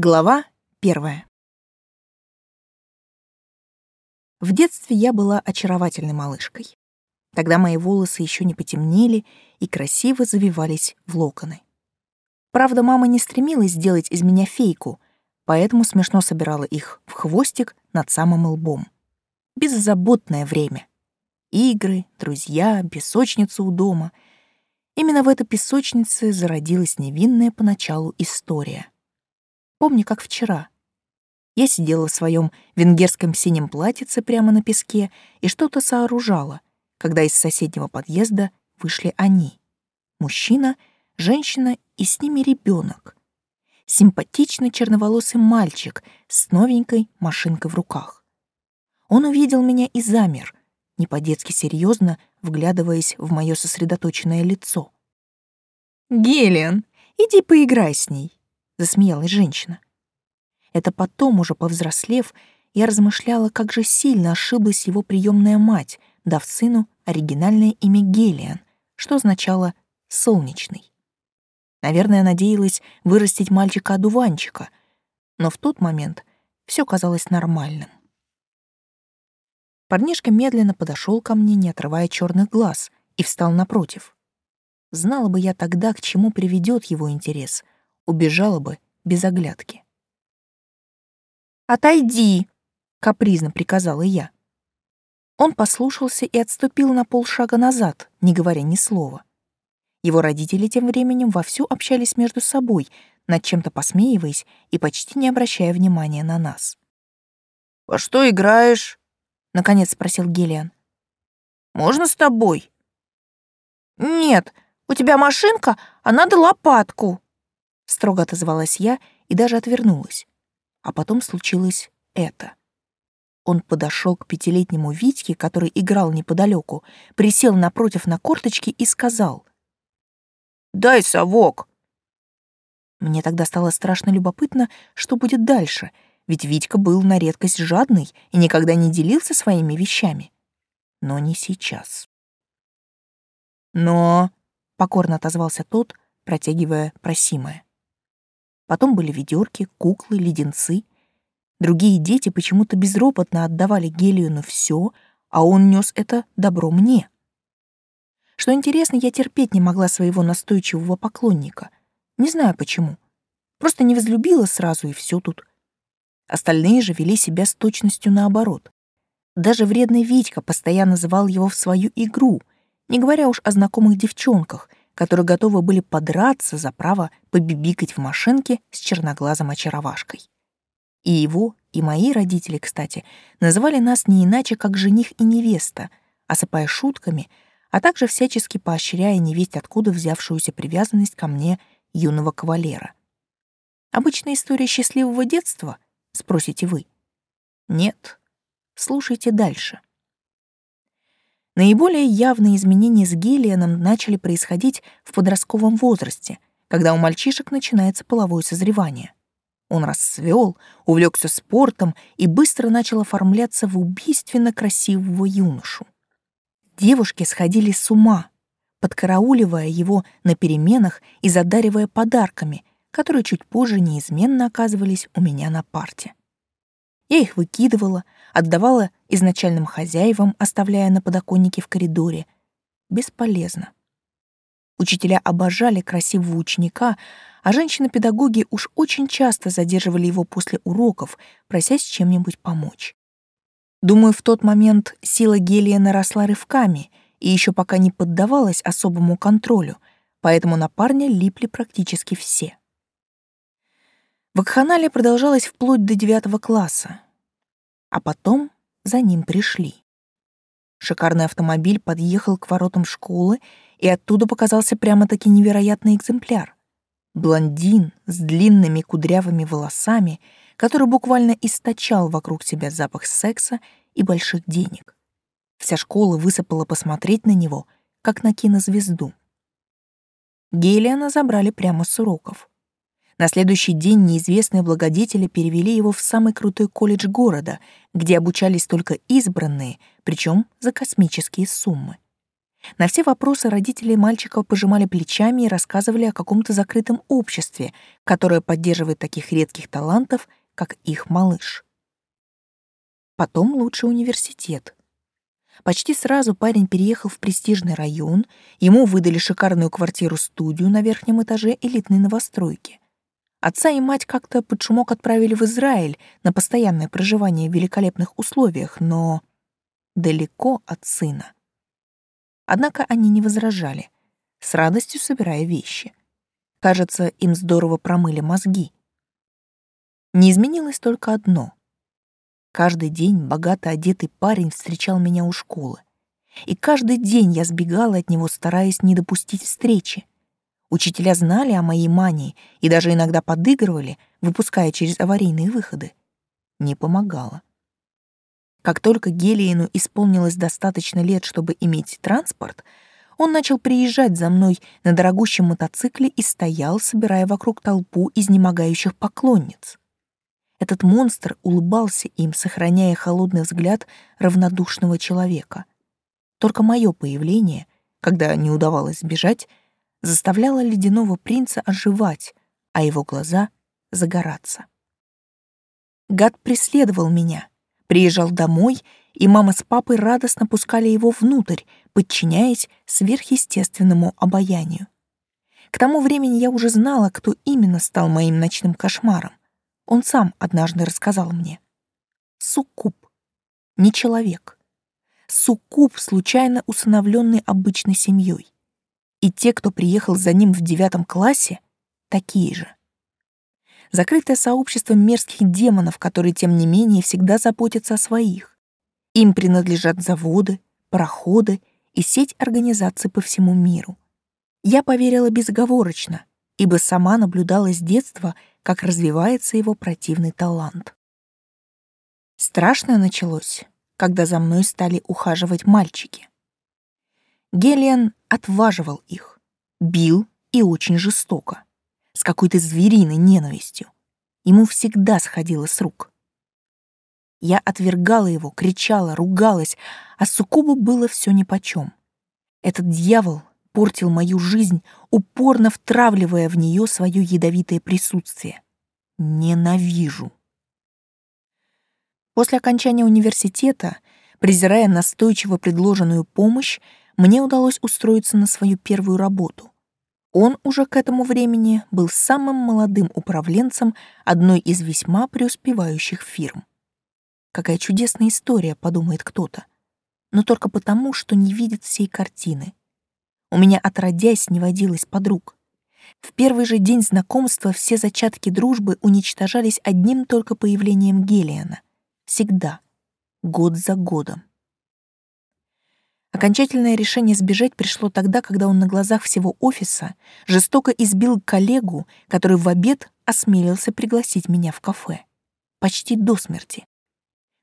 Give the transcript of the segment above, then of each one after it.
Глава первая. В детстве я была очаровательной малышкой. Тогда мои волосы еще не потемнели и красиво завивались в локоны. Правда, мама не стремилась сделать из меня фейку, поэтому смешно собирала их в хвостик над самым лбом. Беззаботное время. Игры, друзья, песочница у дома. Именно в этой песочнице зародилась невинная поначалу история — Помню, как вчера. Я сидела в своем венгерском синем платьице прямо на песке и что-то сооружала, когда из соседнего подъезда вышли они. Мужчина, женщина и с ними ребенок. Симпатичный черноволосый мальчик с новенькой машинкой в руках. Он увидел меня и замер, не по-детски серьезно вглядываясь в мое сосредоточенное лицо. «Гелиан, иди поиграй с ней», засмеялась женщина. Это потом, уже повзрослев, я размышляла, как же сильно ошиблась его приемная мать, дав сыну оригинальное имя Гелиан, что означало «солнечный». Наверное, надеялась вырастить мальчика-одуванчика, но в тот момент все казалось нормальным. Парнишка медленно подошел ко мне, не отрывая черных глаз, и встал напротив. Знала бы я тогда, к чему приведет его интерес — убежала бы без оглядки. «Отойди!» — капризно приказала я. Он послушался и отступил на полшага назад, не говоря ни слова. Его родители тем временем вовсю общались между собой, над чем-то посмеиваясь и почти не обращая внимания на нас. «Во что играешь?» — наконец спросил Гелиан. «Можно с тобой?» «Нет, у тебя машинка, а надо лопатку», строго отозвалась я и даже отвернулась. А потом случилось это. Он подошел к пятилетнему Витьке, который играл неподалеку, присел напротив на корточки и сказал. «Дай совок!» Мне тогда стало страшно любопытно, что будет дальше, ведь Витька был на редкость жадный и никогда не делился своими вещами. Но не сейчас. «Но...» — покорно отозвался тот, протягивая просимое. Потом были ведерки, куклы, леденцы. Другие дети почему-то безропотно отдавали Гелиону все, а он нес это добро мне. Что интересно, я терпеть не могла своего настойчивого поклонника. Не знаю почему. Просто не возлюбила сразу, и все тут. Остальные же вели себя с точностью наоборот. Даже вредный Витька постоянно звал его в свою игру, не говоря уж о знакомых девчонках, которые готовы были подраться за право побибикать в машинке с черноглазым очаровашкой. И его, и мои родители, кстати, называли нас не иначе, как жених и невеста, осыпая шутками, а также всячески поощряя невесть откуда взявшуюся привязанность ко мне юного кавалера. Обычная история счастливого детства, спросите вы? Нет. Слушайте дальше. Наиболее явные изменения с Гелианом начали происходить в подростковом возрасте, когда у мальчишек начинается половое созревание. Он расцвел, увлекся спортом и быстро начал оформляться в убийственно красивого юношу. Девушки сходили с ума, подкарауливая его на переменах и задаривая подарками, которые чуть позже неизменно оказывались у меня на парте. Я их выкидывала, отдавала изначальным хозяевам, оставляя на подоконнике в коридоре. Бесполезно. Учителя обожали красивого ученика, а женщины-педагоги уж очень часто задерживали его после уроков, просясь чем-нибудь помочь. Думаю, в тот момент сила гелия наросла рывками и еще пока не поддавалась особому контролю, поэтому на парня липли практически все. Вакханалия продолжалась вплоть до девятого класса. А потом за ним пришли. Шикарный автомобиль подъехал к воротам школы, и оттуда показался прямо-таки невероятный экземпляр. Блондин с длинными кудрявыми волосами, который буквально источал вокруг себя запах секса и больших денег. Вся школа высыпала посмотреть на него, как на кинозвезду. Гелиана забрали прямо с уроков. На следующий день неизвестные благодетели перевели его в самый крутой колледж города, где обучались только избранные, причем за космические суммы. На все вопросы родители мальчика пожимали плечами и рассказывали о каком-то закрытом обществе, которое поддерживает таких редких талантов, как их малыш. Потом лучше университет. Почти сразу парень переехал в престижный район, ему выдали шикарную квартиру-студию на верхнем этаже элитной новостройки. Отца и мать как-то под шумок отправили в Израиль на постоянное проживание в великолепных условиях, но далеко от сына. Однако они не возражали, с радостью собирая вещи. Кажется, им здорово промыли мозги. Не изменилось только одно. Каждый день богато одетый парень встречал меня у школы. И каждый день я сбегала от него, стараясь не допустить встречи. Учителя знали о моей мании и даже иногда подыгрывали, выпуская через аварийные выходы. Не помогало. Как только Гелиену исполнилось достаточно лет, чтобы иметь транспорт, он начал приезжать за мной на дорогущем мотоцикле и стоял, собирая вокруг толпу изнемогающих поклонниц. Этот монстр улыбался им, сохраняя холодный взгляд равнодушного человека. Только мое появление, когда не удавалось сбежать, заставляло ледяного принца оживать, а его глаза — загораться. Гад преследовал меня — Приезжал домой, и мама с папой радостно пускали его внутрь, подчиняясь сверхъестественному обаянию. К тому времени я уже знала, кто именно стал моим ночным кошмаром. Он сам однажды рассказал мне. Суккуб. Не человек. Суккуб, случайно усыновленный обычной семьей. И те, кто приехал за ним в девятом классе, такие же закрытое сообщество мерзких демонов, которые, тем не менее, всегда заботятся о своих. Им принадлежат заводы, пароходы и сеть организаций по всему миру. Я поверила безоговорочно, ибо сама наблюдала с детства, как развивается его противный талант. Страшное началось, когда за мной стали ухаживать мальчики. Гелиан отваживал их, бил и очень жестоко с какой-то звериной ненавистью. Ему всегда сходило с рук. Я отвергала его, кричала, ругалась, а Сукубу было все нипочем. Этот дьявол портил мою жизнь, упорно втравливая в нее свое ядовитое присутствие. Ненавижу. После окончания университета, презирая настойчиво предложенную помощь, мне удалось устроиться на свою первую работу. Он уже к этому времени был самым молодым управленцем одной из весьма преуспевающих фирм. Какая чудесная история, подумает кто-то. Но только потому, что не видит всей картины. У меня отродясь не водилось подруг. В первый же день знакомства все зачатки дружбы уничтожались одним только появлением Гелиана. Всегда. Год за годом. Окончательное решение сбежать пришло тогда, когда он на глазах всего офиса жестоко избил коллегу, который в обед осмелился пригласить меня в кафе. Почти до смерти.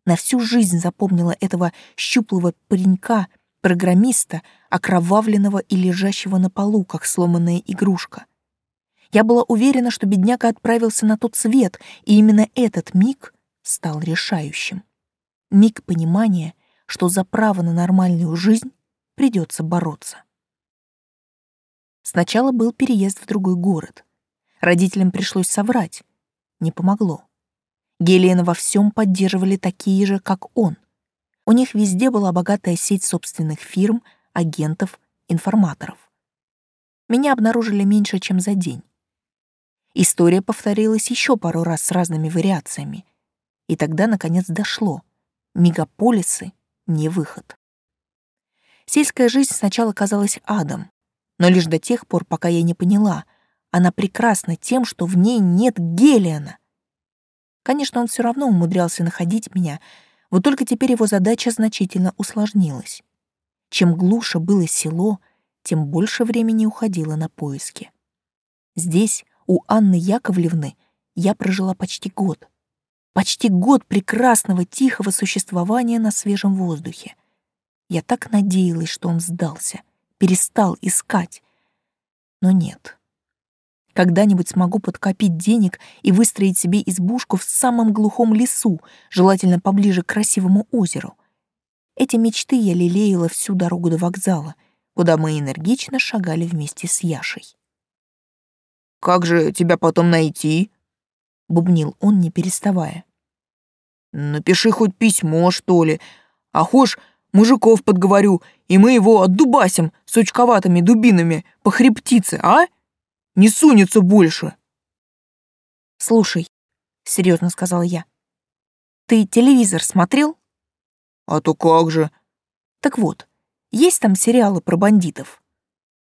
На всю жизнь запомнила этого щуплого паренька, программиста, окровавленного и лежащего на полу, как сломанная игрушка. Я была уверена, что бедняга отправился на тот свет, и именно этот миг стал решающим. Миг понимания — что за право на нормальную жизнь придется бороться. Сначала был переезд в другой город. Родителям пришлось соврать. Не помогло. Гелиена во всем поддерживали такие же, как он. У них везде была богатая сеть собственных фирм, агентов, информаторов. Меня обнаружили меньше, чем за день. История повторилась еще пару раз с разными вариациями. И тогда, наконец, дошло. Мегаполисы не выход. Сельская жизнь сначала казалась адом, но лишь до тех пор, пока я не поняла, она прекрасна тем, что в ней нет Гелиана. Конечно, он все равно умудрялся находить меня, вот только теперь его задача значительно усложнилась. Чем глуше было село, тем больше времени уходило на поиски. Здесь, у Анны Яковлевны, я прожила почти год — Почти год прекрасного, тихого существования на свежем воздухе. Я так надеялась, что он сдался, перестал искать. Но нет. Когда-нибудь смогу подкопить денег и выстроить себе избушку в самом глухом лесу, желательно поближе к красивому озеру. Эти мечты я лелеяла всю дорогу до вокзала, куда мы энергично шагали вместе с Яшей. «Как же тебя потом найти?» — бубнил он, не переставая. «Напиши хоть письмо, что ли. А хошь, мужиков подговорю, и мы его отдубасим сучковатыми дубинами по хребтице, а? Не сунется больше!» «Слушай», — серьезно сказала я, — «ты телевизор смотрел?» «А то как же?» «Так вот, есть там сериалы про бандитов?»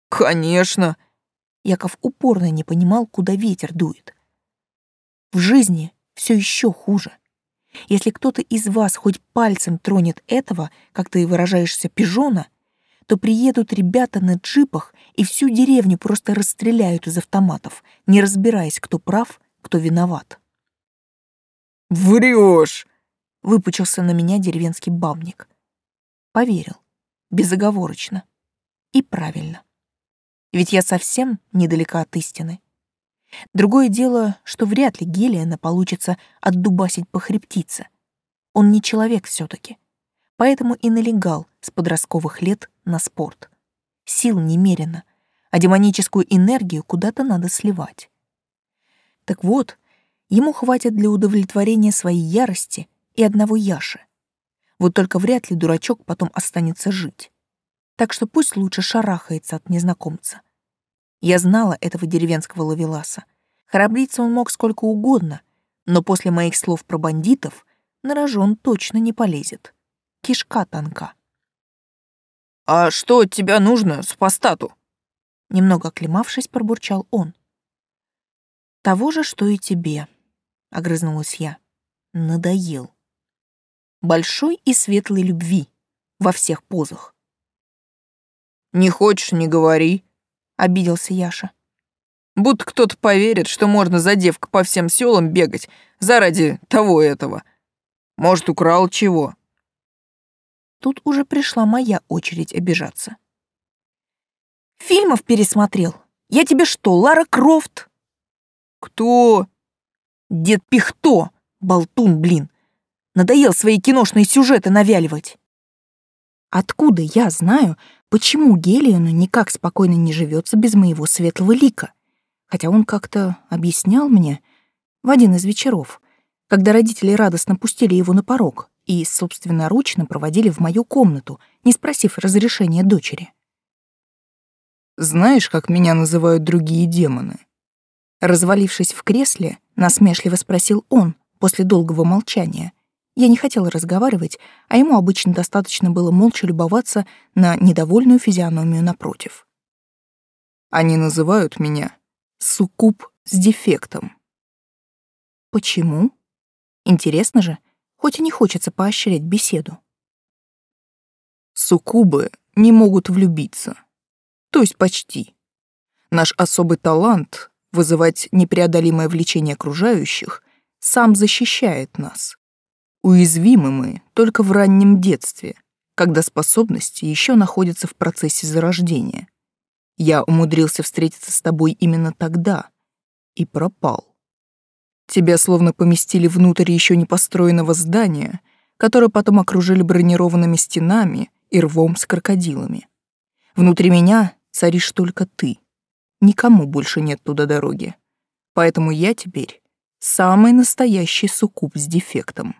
«Конечно!» Яков упорно не понимал, куда ветер дует. В жизни все еще хуже. Если кто-то из вас хоть пальцем тронет этого, как ты выражаешься, пижона, то приедут ребята на джипах и всю деревню просто расстреляют из автоматов, не разбираясь, кто прав, кто виноват. «Врешь!» — выпучился на меня деревенский бабник. Поверил, безоговорочно и правильно. Ведь я совсем недалека от истины. Другое дело, что вряд ли Гелиана получится отдубасить по хребтице. Он не человек все таки поэтому и налегал с подростковых лет на спорт. Сил немерено, а демоническую энергию куда-то надо сливать. Так вот, ему хватит для удовлетворения своей ярости и одного Яши. Вот только вряд ли дурачок потом останется жить. Так что пусть лучше шарахается от незнакомца. Я знала этого деревенского ловеласа. Храбриться он мог сколько угодно, но после моих слов про бандитов на рожон точно не полезет. Кишка тонка. «А что от тебя нужно, супостату?» Немного оклемавшись, пробурчал он. «Того же, что и тебе», — огрызнулась я. «Надоел. Большой и светлой любви во всех позах». «Не хочешь — не говори», — обиделся Яша. «Будто кто-то поверит, что можно за девка по всем селам бегать заради того этого. Может, украл чего?» Тут уже пришла моя очередь обижаться. «Фильмов пересмотрел. Я тебе что, Лара Крофт?» «Кто?» «Дед Пихто, болтун, блин. Надоел свои киношные сюжеты навяливать». Откуда я знаю, почему Гелиону никак спокойно не живется без моего светлого лика? Хотя он как-то объяснял мне в один из вечеров, когда родители радостно пустили его на порог и собственноручно проводили в мою комнату, не спросив разрешения дочери. «Знаешь, как меня называют другие демоны?» Развалившись в кресле, насмешливо спросил он после долгого молчания — я не хотела разговаривать, а ему обычно достаточно было молча любоваться на недовольную физиономию напротив. Они называют меня суккуб с дефектом. Почему? Интересно же, хоть и не хочется поощрять беседу. Суккубы не могут влюбиться. То есть почти. Наш особый талант — вызывать непреодолимое влечение окружающих — сам защищает нас. Уязвимы мы только в раннем детстве, когда способности еще находятся в процессе зарождения. Я умудрился встретиться с тобой именно тогда и пропал. Тебя словно поместили внутрь еще не построенного здания, которое потом окружили бронированными стенами и рвом с крокодилами. Внутри меня царишь только ты. Никому больше нет туда дороги. Поэтому я теперь самый настоящий суккуб с дефектом.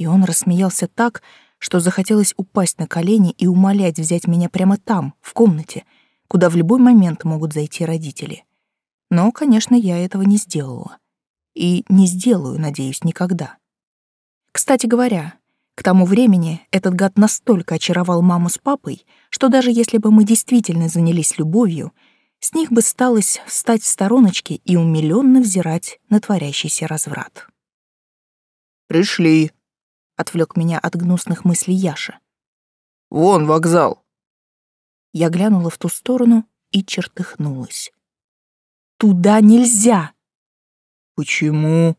И он рассмеялся так, что захотелось упасть на колени и умолять взять меня прямо там, в комнате, куда в любой момент могут зайти родители. Но, конечно, я этого не сделала. И не сделаю, надеюсь, никогда. Кстати говоря, к тому времени этот гад настолько очаровал маму с папой, что даже если бы мы действительно занялись любовью, с них бы сталось встать в стороночке и умилённо взирать на творящийся разврат. «Пришли», отвлек меня от гнусных мыслей Яша. Вон вокзал. Я глянула в ту сторону и чертыхнулась. Туда нельзя. Почему?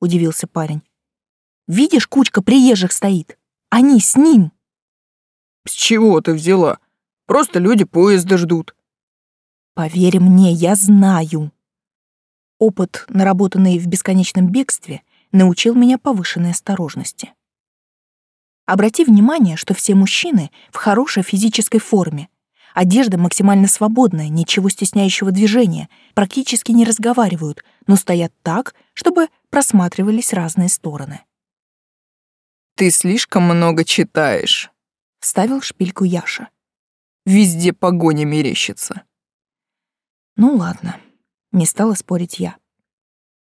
удивился парень. Видишь, кучка приезжих стоит. Они с ним. С чего ты взяла? Просто люди поезда ждут. Поверь мне, я знаю. Опыт, наработанный в бесконечном бегстве, научил меня повышенной осторожности. Обрати внимание, что все мужчины в хорошей физической форме. Одежда максимально свободная, ничего стесняющего движения, практически не разговаривают, но стоят так, чтобы просматривались разные стороны. «Ты слишком много читаешь», — вставил шпильку Яша. «Везде погоня мерещится». Ну ладно, не стала спорить я.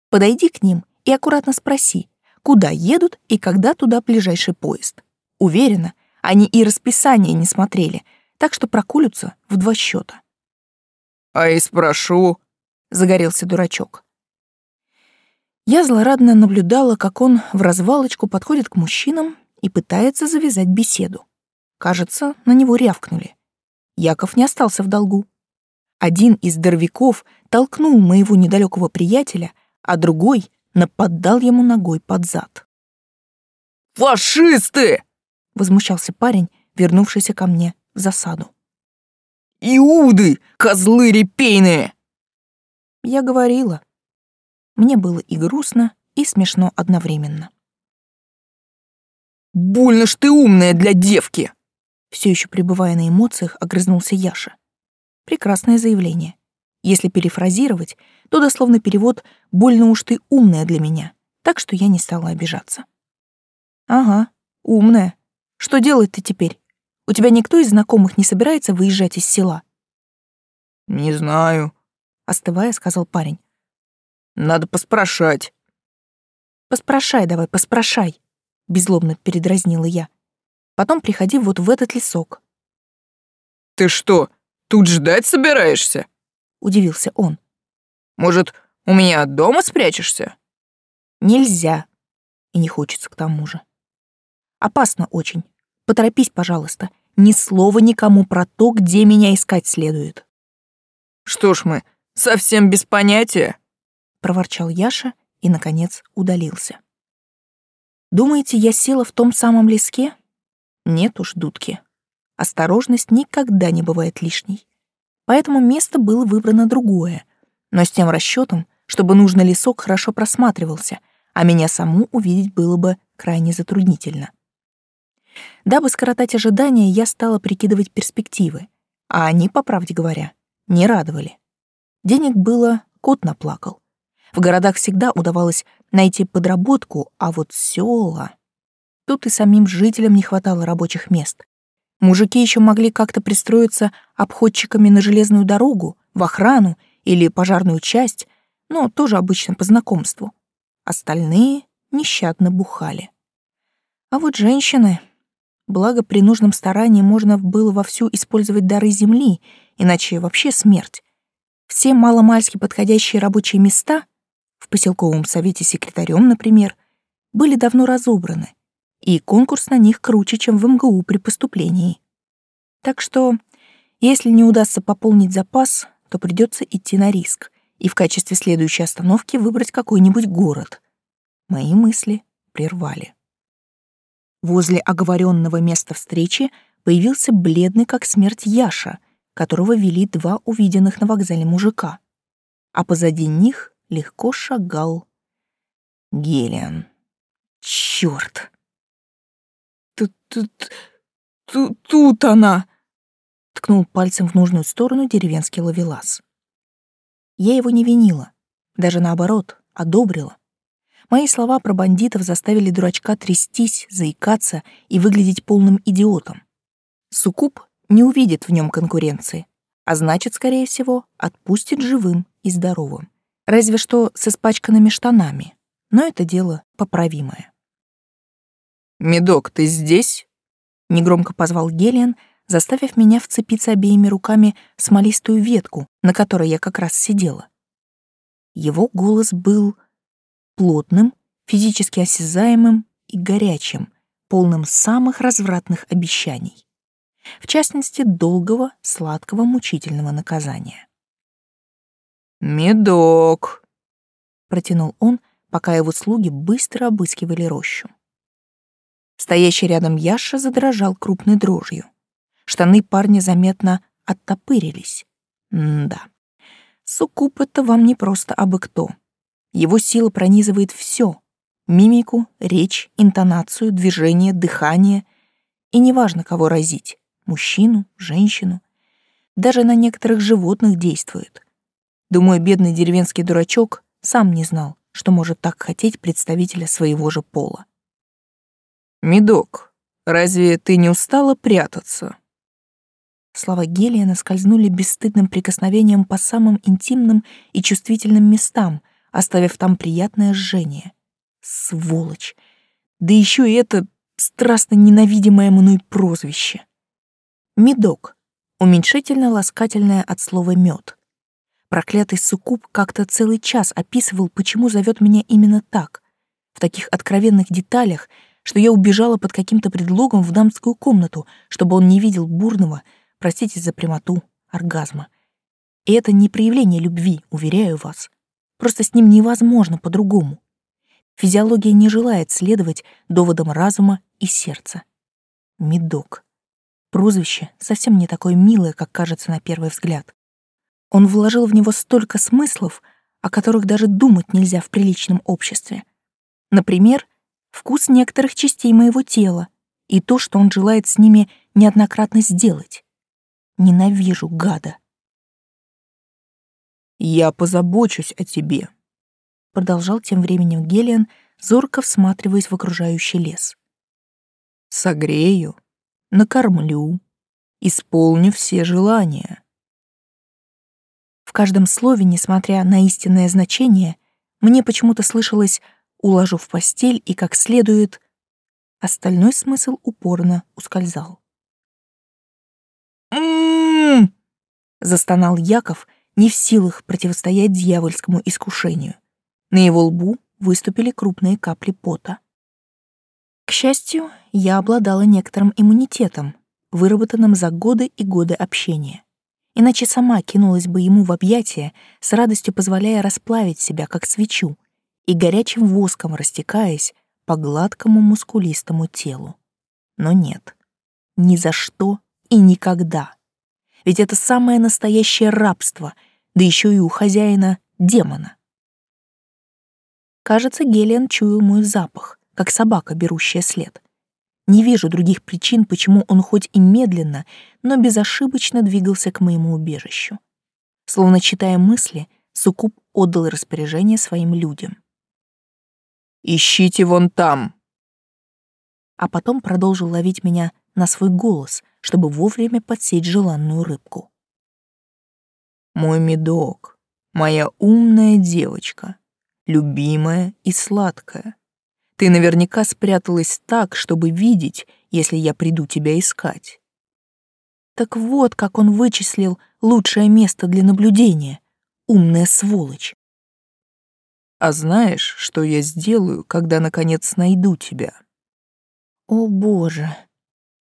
Подойди к ним и аккуратно спроси, куда едут и когда туда ближайший поезд. Уверена, они и расписание не смотрели, так что прокулются в два счета. «А и спрошу», — загорелся дурачок. Я злорадно наблюдала, как он в развалочку подходит к мужчинам и пытается завязать беседу. Кажется, на него рявкнули. Яков не остался в долгу. Один из здоровяков толкнул моего недалекого приятеля, а другой нападал ему ногой под зад. «Фашисты!» — возмущался парень, вернувшийся ко мне в засаду. «Иуды! Козлы репейные!» Я говорила. Мне было и грустно, и смешно одновременно. «Больно ж ты умная для девки!» Все еще пребывая на эмоциях, огрызнулся Яша. Прекрасное заявление. Если перефразировать, то дословно перевод «больно уж ты умная для меня», так что я не стала обижаться. «Ага, умная. Что делать ты теперь? У тебя никто из знакомых не собирается выезжать из села?» «Не знаю», — остывая, сказал парень. «Надо поспрашать». «Поспрашай давай, поспрашай», — беззлобно передразнила я. «Потом приходи вот в этот лесок». «Ты что, Тут ждать собираешься?» — удивился он. «Может, у меня дома спрячешься?» «Нельзя. И не хочется к тому же. Опасно очень. Поторопись, пожалуйста. Ни слова никому про то, где меня искать следует». «Что ж мы, совсем без понятия?» — проворчал Яша и, наконец, удалился. «Думаете, я села в том самом леске? Нет уж, дудки. Осторожность никогда не бывает лишней. Поэтому место было выбрано другое, но с тем расчетом, чтобы нужный лесок хорошо просматривался, а меня саму увидеть было бы крайне затруднительно. Дабы скоротать ожидания, я стала прикидывать перспективы, а они, по правде говоря, не радовали. Денег было, кот наплакал. В городах всегда удавалось найти подработку, а вот села... Тут и самим жителям не хватало рабочих мест, Мужики еще могли как-то пристроиться обходчиками на железную дорогу, в охрану или пожарную часть, но тоже обычно по знакомству. Остальные нещадно бухали. А вот женщины... Благо, при нужном старании можно было вовсю использовать дары земли, иначе вообще смерть. Все маломальски подходящие рабочие места, в поселковом совете секретарем, например, были давно разобраны, и конкурс на них круче, чем в МГУ при поступлении. Так что, если не удастся пополнить запас, то придется идти на риск и в качестве следующей остановки выбрать какой-нибудь город. Мои мысли прервали. Возле оговоренного места встречи появился бледный как смерть Яша, которого вели два увиденных на вокзале мужика, а позади них легко шагал Гелиан. Чёрт! тут, тут, тут, тут она!» Ткнул пальцем в нужную сторону деревенский ловелас. Я его не винила, даже наоборот, одобрила. Мои слова про бандитов заставили дурачка трястись, заикаться и выглядеть полным идиотом. Сукуб не увидит в нем конкуренции, а значит, скорее всего, отпустит живым и здоровым. Разве что с испачканными штанами, но это дело поправимое. «Медок, ты здесь?» — негромко позвал Гелиан, заставив меня вцепиться обеими руками в смолистую ветку, на которой я как раз сидела. Его голос был плотным, физически осязаемым и горячим, полным самых развратных обещаний. В частности, долгого, сладкого, мучительного наказания. «Медок», — протянул он, пока его слуги быстро обыскивали рощу. Стоящий рядом Яша задрожал крупной дрожью. Штаны парня заметно оттопырились. М-да. Суккуб — это вам не просто абы кто. Его сила пронизывает все: мимику, речь, интонацию, движение, дыхание, И неважно, кого разить — мужчину, женщину. Даже на некоторых животных действует. Думаю, бедный деревенский дурачок сам не знал, что может так хотеть представителя своего же пола. «Медок, разве ты не устала прятаться?» Слова Гелиана скользнули бесстыдным прикосновением по самым интимным и чувствительным местам, оставив там приятное жжение. Сволочь! Да еще и это страстно ненавидимое мной прозвище. Медок. Уменьшительно-ласкательное от слова мед. Проклятый суккуб как-то целый час описывал, почему зовет меня именно так, в таких откровенных деталях, что я убежала под каким-то предлогом в дамскую комнату, чтобы он не видел бурного, простите за прямоту, оргазма. И это не проявление любви, уверяю вас. Просто с ним невозможно по-другому. Физиология не желает следовать доводам разума и сердца. Медок. Прозвище совсем не такое милое, как кажется на первый взгляд. Он вложил в него столько смыслов, о которых даже думать нельзя в приличном обществе. Например, вкус некоторых частей моего тела и то, что он желает с ними неоднократно сделать. Ненавижу гада. «Я позабочусь о тебе», — продолжал тем временем Гелиан, зорко всматриваясь в окружающий лес. «Согрею, накормлю, исполню все желания». В каждом слове, несмотря на истинное значение, мне почему-то слышалось «уложу в постель» и как следует. Остальной смысл упорно ускользал. «М-м-м!» застонал Яков, не в силах противостоять дьявольскому искушению. На его лбу выступили крупные капли пота. К счастью, я обладала некоторым иммунитетом, выработанным за годы и годы общения. Иначе сама кинулась бы ему в объятия, с радостью позволяя расплавить себя, как свечу, и горячим воском растекаясь по гладкому мускулистому телу. Но нет, ни за что и никогда. Ведь это самое настоящее рабство, да еще и у хозяина демона. Кажется, Гелиан чуял мой запах, как собака, берущая след. Не вижу других причин, почему он хоть и медленно, но безошибочно двигался к моему убежищу. Словно читая мысли, Сукуб отдал распоряжение своим людям. «Ищите вон там!» А потом продолжил ловить меня на свой голос, чтобы вовремя подсечь желанную рыбку. «Мой медок, моя умная девочка, любимая и сладкая. Ты наверняка спряталась так, чтобы видеть, если я приду тебя искать». Так вот, как он вычислил лучшее место для наблюдения. Умная сволочь. А знаешь, что я сделаю, когда наконец найду тебя? О, боже.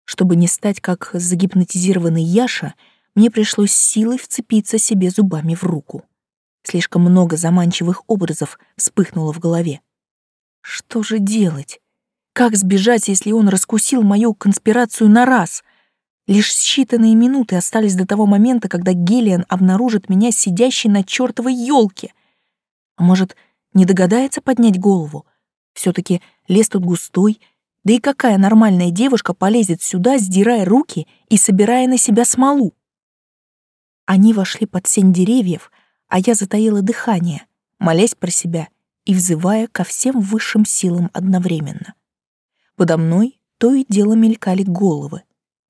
Чтобы не стать как загипнотизированный Яша, мне пришлось силой вцепиться себе зубами в руку. Слишком много заманчивых образов вспыхнуло в голове. Что же делать? Как сбежать, если он раскусил мою конспирацию на раз? Лишь считанные минуты остались до того момента, когда Гелиан обнаружит меня сидящей на чертовой елке. А может, не догадается поднять голову? все таки лес тут густой, да и какая нормальная девушка полезет сюда, сдирая руки и собирая на себя смолу? Они вошли под сень деревьев, а я затаила дыхание, молясь про себя и взывая ко всем высшим силам одновременно. Подо мной то и дело мелькали головы.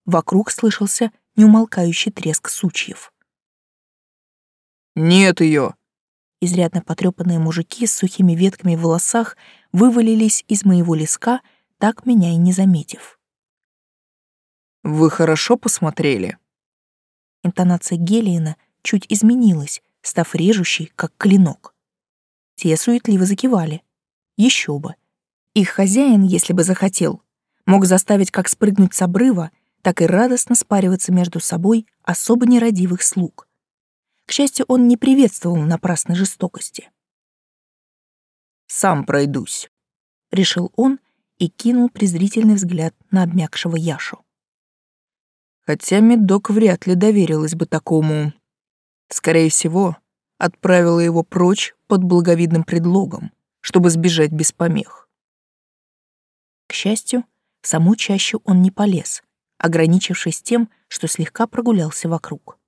Вокруг слышался неумолкающий треск сучьев. «Нет ее!» Изрядно потрепанные мужики с сухими ветками в волосах вывалились из моего леска — так меня и не заметив. «Вы хорошо посмотрели?» Интонация Гелиена чуть изменилась, став режущей, как клинок. Те суетливо закивали. Еще бы. Их хозяин, если бы захотел, мог заставить как спрыгнуть с обрыва, так и радостно спариваться между собой особо нерадивых слуг. К счастью, он не приветствовал напрасной жестокости. «Сам пройдусь», — решил он и кинул презрительный взгляд на обмякшего Яшу. Хотя Медок вряд ли доверилась бы такому. Скорее всего, отправила его прочь под благовидным предлогом, чтобы сбежать без помех. К счастью, саму чащу он не полез, ограничившись тем, что слегка прогулялся вокруг.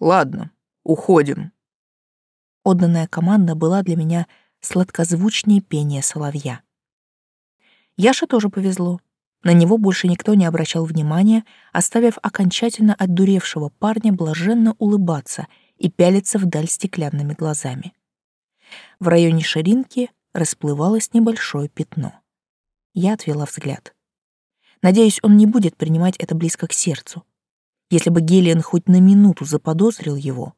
«Ладно, уходим». Отданная команда была для меня сладкозвучнее пения соловья. Яше тоже повезло. На него больше никто не обращал внимания, оставив окончательно отдуревшего парня блаженно улыбаться и пялиться вдаль стеклянными глазами. В районе ширинки расплывалось небольшое пятно. Я отвела взгляд. Надеюсь, он не будет принимать это близко к сердцу. Если бы Гелиан хоть на минуту заподозрил его.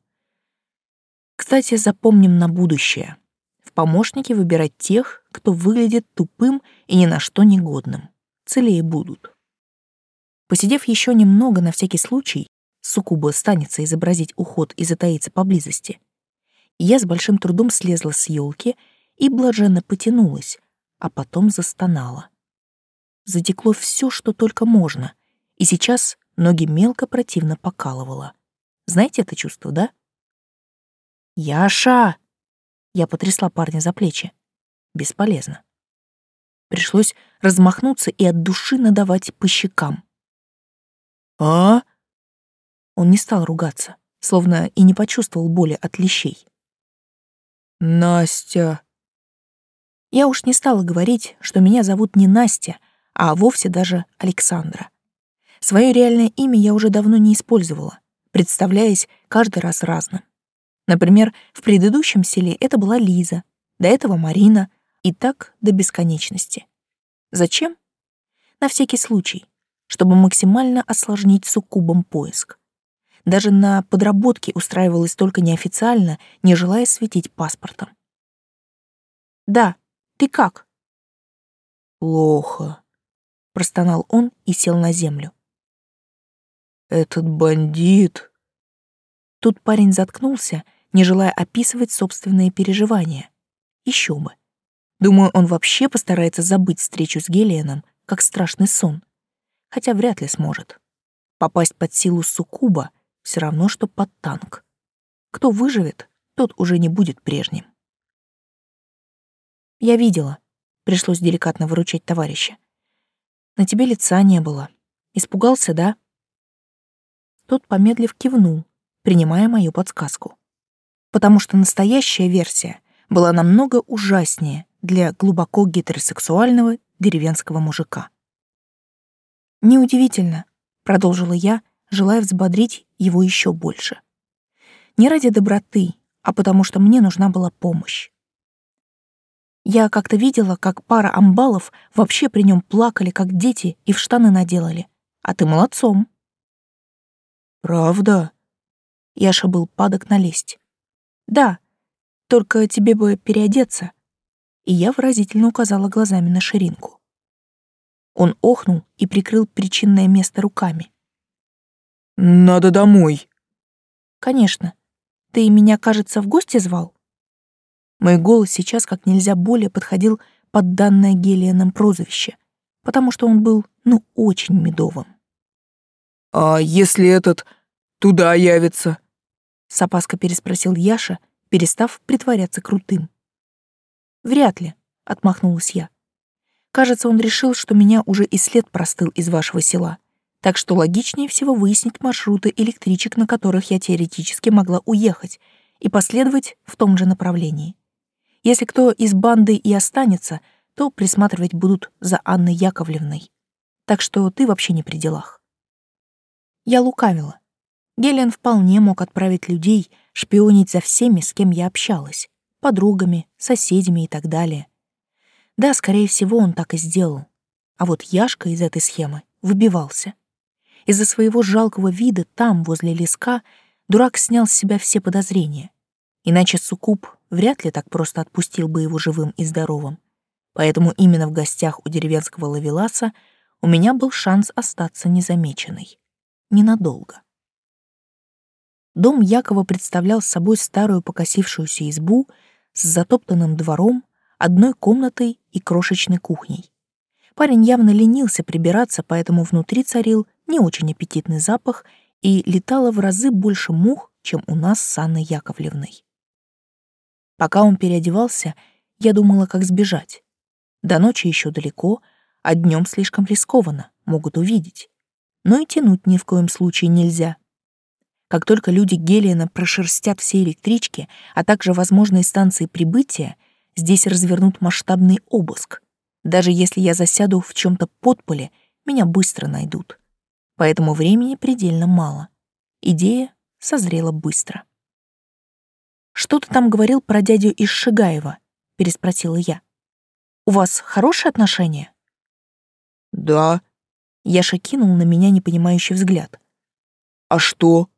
Кстати, запомним на будущее. В помощники выбирать тех, кто выглядит тупым и ни на что негодным. Целее будут. Посидев еще немного на всякий случай, суккуба останется изобразить уход и затаиться поблизости, я с большим трудом слезла с елки и блаженно потянулась, а потом застонала. Затекло все, что только можно, и сейчас ноги мелко противно покалывало. Знаете это чувство, да? «Яша!» Я потрясла парня за плечи. Бесполезно. Пришлось размахнуться и от души надавать по щекам. «А?» Он не стал ругаться, словно и не почувствовал боли от лещей. «Настя!» Я уж не стала говорить, что меня зовут не Настя, а вовсе даже Александра. Свое реальное имя я уже давно не использовала, представляясь каждый раз разным. Например, в предыдущем селе это была Лиза, до этого Марина, и так до бесконечности. Зачем? На всякий случай, чтобы максимально осложнить суккубом поиск. Даже на подработке устраивалась только неофициально, не желая светить паспортом. «Да, ты как?» «Плохо», — простонал он и сел на землю. «Этот бандит...» Тут парень заткнулся, не желая описывать собственные переживания. Еще бы. Думаю, он вообще постарается забыть встречу с Гелианом, как страшный сон. Хотя вряд ли сможет. Попасть под силу суккуба — все равно, что под танк. Кто выживет, тот уже не будет прежним. Я видела. Пришлось деликатно выручать товарища. На тебе лица не было. Испугался, да? Тот, помедлив, кивнул, принимая мою подсказку. Потому что настоящая версия была намного ужаснее для глубоко гетеросексуального деревенского мужика. «Неудивительно», — продолжила я, желая взбодрить его еще больше. «Не ради доброты, а потому что мне нужна была помощь. Я как-то видела, как пара амбалов вообще при нем плакали, как дети, и в штаны наделали. А ты молодцом. Правда? Яша был падок налезть. Да, только тебе бы переодеться. И я выразительно указала глазами на ширинку. Он охнул и прикрыл причинное место руками. «Надо домой». «Конечно. Ты меня, кажется, в гости звал?» Мой голос сейчас как нельзя более подходил под данное Гелианом прозвище, потому что он был, ну, очень медовым. «А если этот туда явится?» — с опаской переспросил Яша, перестав притворяться крутым. «Вряд ли», — отмахнулась я. «Кажется, он решил, что меня уже и след простыл из вашего села, так что логичнее всего выяснить маршруты электричек, на которых я теоретически могла уехать, и последовать в том же направлении. Если кто из банды и останется, то присматривать будут за Анной Яковлевной. Так что ты вообще не при делах. Я лукавила. Гелен вполне мог отправить людей шпионить за всеми, с кем я общалась, подругами, соседями и так далее. Да, скорее всего, он так и сделал. А вот Яшка из этой схемы выбивался. Из-за своего жалкого вида там, возле леска, дурак снял с себя все подозрения. Иначе Сукуб вряд ли так просто отпустил бы его живым и здоровым. Поэтому именно в гостях у деревенского лавеласа у меня был шанс остаться незамеченной. Ненадолго. Дом Якова представлял собой старую покосившуюся избу с затоптанным двором, одной комнатой и крошечной кухней. Парень явно ленился прибираться, поэтому внутри царил не очень аппетитный запах и летало в разы больше мух, чем у нас с Анной Яковлевной. Пока он переодевался, я думала, как сбежать. До ночи еще далеко, а днем слишком рискованно, могут увидеть. Но и тянуть ни в коем случае нельзя. Как только люди Гелиена прошерстят все электрички, а также возможные станции прибытия, здесь развернут масштабный обыск. Даже если я засяду в чем то подполе, меня быстро найдут. Поэтому времени предельно мало. Идея созрела быстро. «Что ты там говорил про дядю из Шигаева?» — переспросила я. «У вас хорошие отношения?» «Да». Яша кинул на меня непонимающий взгляд. «А что?»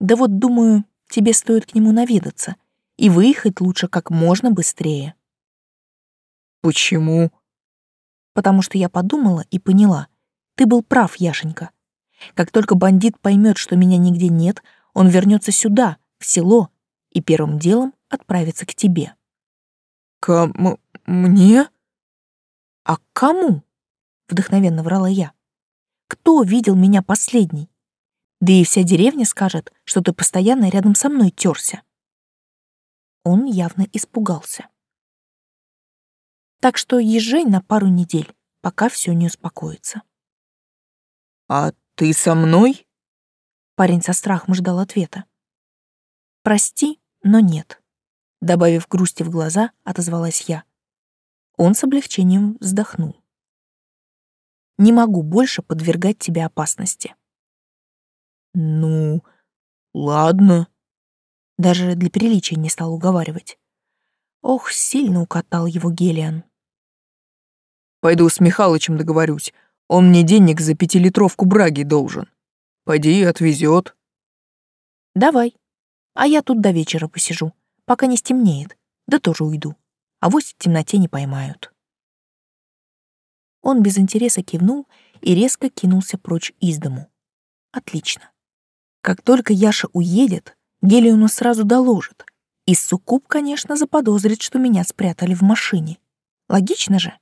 Да вот, думаю, тебе стоит к нему наведаться и выехать лучше как можно быстрее. Почему? Потому что я подумала и поняла. Ты был прав, Яшенька. Как только бандит поймет, что меня нигде нет, он вернется сюда, в село, и первым делом отправится к тебе. К мне? А к кому? Вдохновенно врала я. Кто видел меня последний? Да и вся деревня скажет, что ты постоянно рядом со мной терся. Он явно испугался. Так что езжай на пару недель, пока все не успокоится. А ты со мной? Парень со страхом ждал ответа. Прости, но нет. Добавив грусти в глаза, отозвалась я. Он с облегчением вздохнул. Не могу больше подвергать тебя опасности. «Ну, ладно». Даже для приличия не стал уговаривать. Ох, сильно укатал его Гелиан. «Пойду с Михалычем договорюсь. Он мне денег за пятилитровку браги должен. Пойди отвезет. «Давай. А я тут до вечера посижу, пока не стемнеет. Да тоже уйду. А вось в темноте не поймают». Он без интереса кивнул и резко кинулся прочь из дому. Отлично. Как только Яша уедет, Гелиону сразу доложит. И Суккуб, конечно, заподозрит, что меня спрятали в машине. Логично же.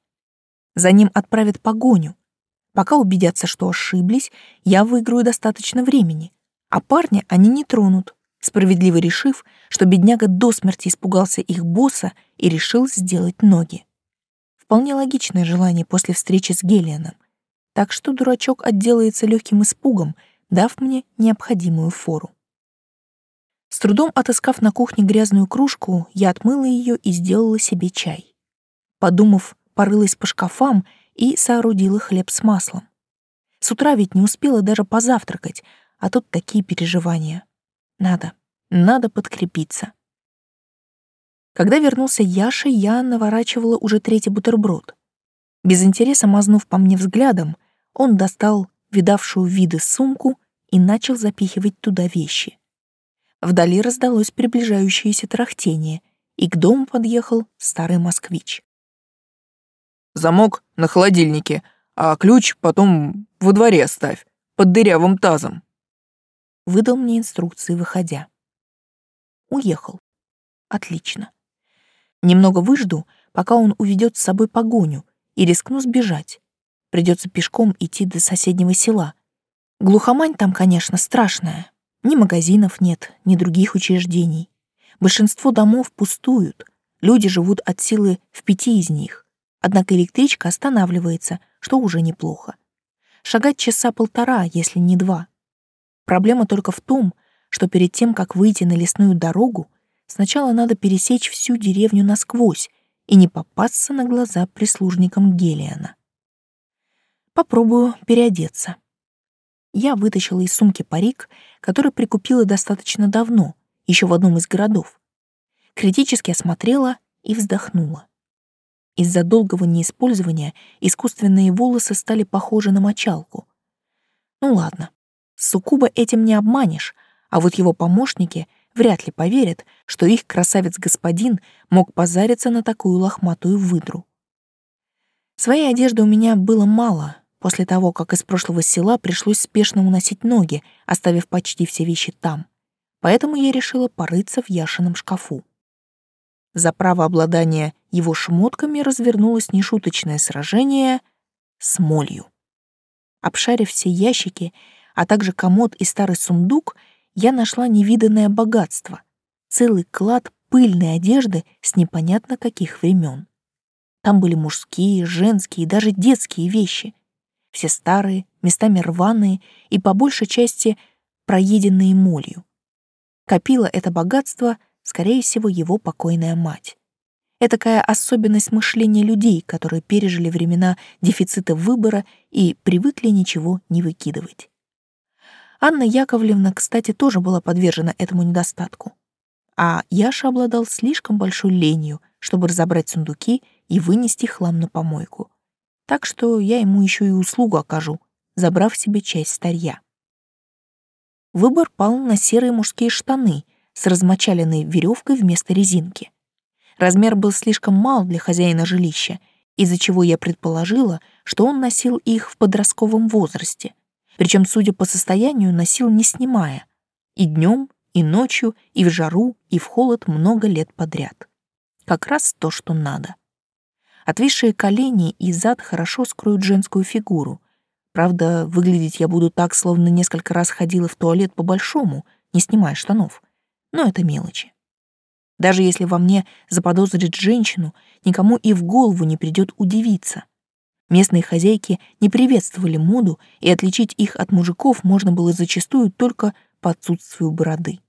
За ним отправят погоню. Пока убедятся, что ошиблись, я выиграю достаточно времени. А парня они не тронут, справедливо решив, что бедняга до смерти испугался их босса и решил сделать ноги. Вполне логичное желание после встречи с Гелианом. Так что дурачок отделается легким испугом — дав мне необходимую фору. С трудом отыскав на кухне грязную кружку, я отмыла ее и сделала себе чай. Подумав, порылась по шкафам и соорудила хлеб с маслом. С утра ведь не успела даже позавтракать, а тут такие переживания. Надо, надо подкрепиться. Когда вернулся Яша, я наворачивала уже третий бутерброд. Без интереса мазнув по мне взглядом, он достал видавшую виды сумку, и начал запихивать туда вещи. Вдали раздалось приближающееся трахтение, и к дому подъехал старый москвич. «Замок на холодильнике, а ключ потом во дворе оставь, под дырявым тазом», — выдал мне инструкции, выходя. Уехал. Отлично. Немного выжду, пока он уведет с собой погоню, и рискну сбежать. Придется пешком идти до соседнего села. Глухомань там, конечно, страшная. Ни магазинов нет, ни других учреждений. Большинство домов пустуют. Люди живут от силы в пяти из них. Однако электричка останавливается, что уже неплохо. Шагать часа полтора, если не два. Проблема только в том, что перед тем, как выйти на лесную дорогу, сначала надо пересечь всю деревню насквозь и не попасться на глаза прислужникам Гелиана. Попробую переодеться. Я вытащила из сумки парик, который прикупила достаточно давно, еще в одном из городов. Критически осмотрела и вздохнула. Из-за долгого неиспользования искусственные волосы стали похожи на мочалку. Ну ладно, Сукуба этим не обманешь, а вот его помощники вряд ли поверят, что их красавец-господин мог позариться на такую лохматую выдру. Своей одежды у меня было мало, После того, как из прошлого села пришлось спешно уносить ноги, оставив почти все вещи там. Поэтому я решила порыться в Яшином шкафу. За право обладания его шмотками развернулось нешуточное сражение с молью. Обшарив все ящики, а также комод и старый сундук, я нашла невиданное богатство — целый клад пыльной одежды с непонятно каких времен. Там были мужские, женские и даже детские вещи, все старые, местами рваные и по большей части проеденные молью. Копила это богатство, скорее всего, его покойная мать. Этакая особенность мышления людей, которые пережили времена дефицита выбора и привыкли ничего не выкидывать. Анна Яковлевна, кстати, тоже была подвержена этому недостатку. А Яша обладал слишком большой ленью, чтобы разобрать сундуки и вынести хлам на помойку. Так что я ему еще и услугу окажу, забрав себе часть старья. Выбор пал на серые мужские штаны с размочаленной веревкой вместо резинки. Размер был слишком мал для хозяина жилища, из-за чего я предположила, что он носил их в подростковом возрасте. Причем, судя по состоянию, носил не снимая. И днем, и ночью, и в жару, и в холод много лет подряд. Как раз то, что надо. Отвисшие колени и зад хорошо скроют женскую фигуру. Правда, выглядеть я буду так, словно несколько раз ходила в туалет по-большому, не снимая штанов. Но это мелочи. Даже если во мне заподозрит женщину, никому и в голову не придет удивиться. Местные хозяйки не приветствовали моду, и отличить их от мужиков можно было зачастую только по отсутствию бороды.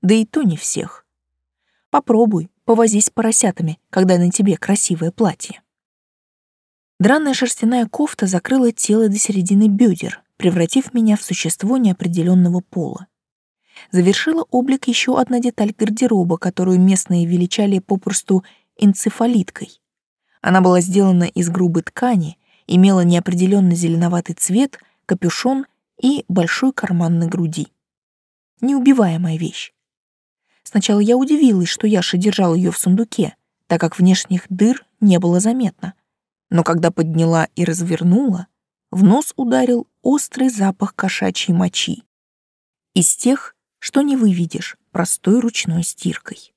Да и то не всех. Попробуй, повозись с поросятами, когда на тебе красивое платье. Драная шерстяная кофта закрыла тело до середины бедер, превратив меня в существо неопределенного пола завершила облик еще одна деталь гардероба, которую местные величали попросту энцефалиткой. Она была сделана из грубой ткани, имела неопределенно зеленоватый цвет, капюшон и большой карман на груди. Неубиваемая вещь. Сначала я удивилась, что Яша держал ее в сундуке, так как внешних дыр не было заметно. Но когда подняла и развернула, в нос ударил острый запах кошачьей мочи. Из тех, что не выведешь простой ручной стиркой.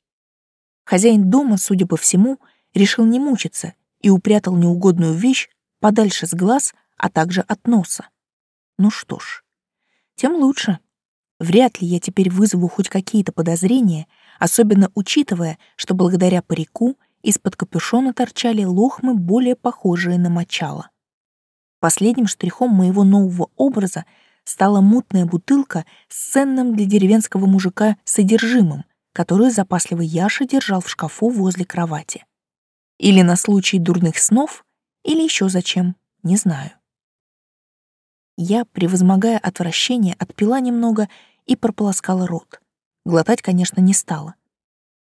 Хозяин дома, судя по всему, решил не мучиться и упрятал неугодную вещь подальше с глаз, а также от носа. Ну что ж, тем лучше. Вряд ли я теперь вызову хоть какие-то подозрения, особенно учитывая, что благодаря парику из-под капюшона торчали лохмы, более похожие на мочало. Последним штрихом моего нового образа стала мутная бутылка с ценным для деревенского мужика содержимым, которую запасливый Яша держал в шкафу возле кровати. Или на случай дурных снов, или еще зачем, не знаю. Я, превозмогая отвращение, отпила немного и прополоскала рот. Глотать, конечно, не стала.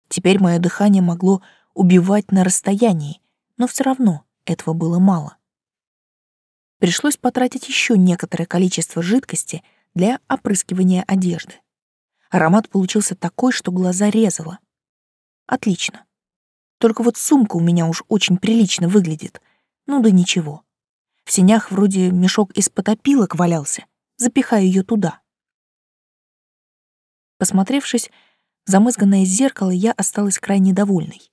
Теперь мое дыхание могло убивать на расстоянии, но все равно этого было мало пришлось потратить еще некоторое количество жидкости для опрыскивания одежды. Аромат получился такой, что глаза резало. Отлично. Только вот сумка у меня уж очень прилично выглядит. Ну да ничего. В сенях вроде мешок из-под опилок валялся. Запихаю ее туда. Посмотревшись замызганное зеркало, я осталась крайне довольной.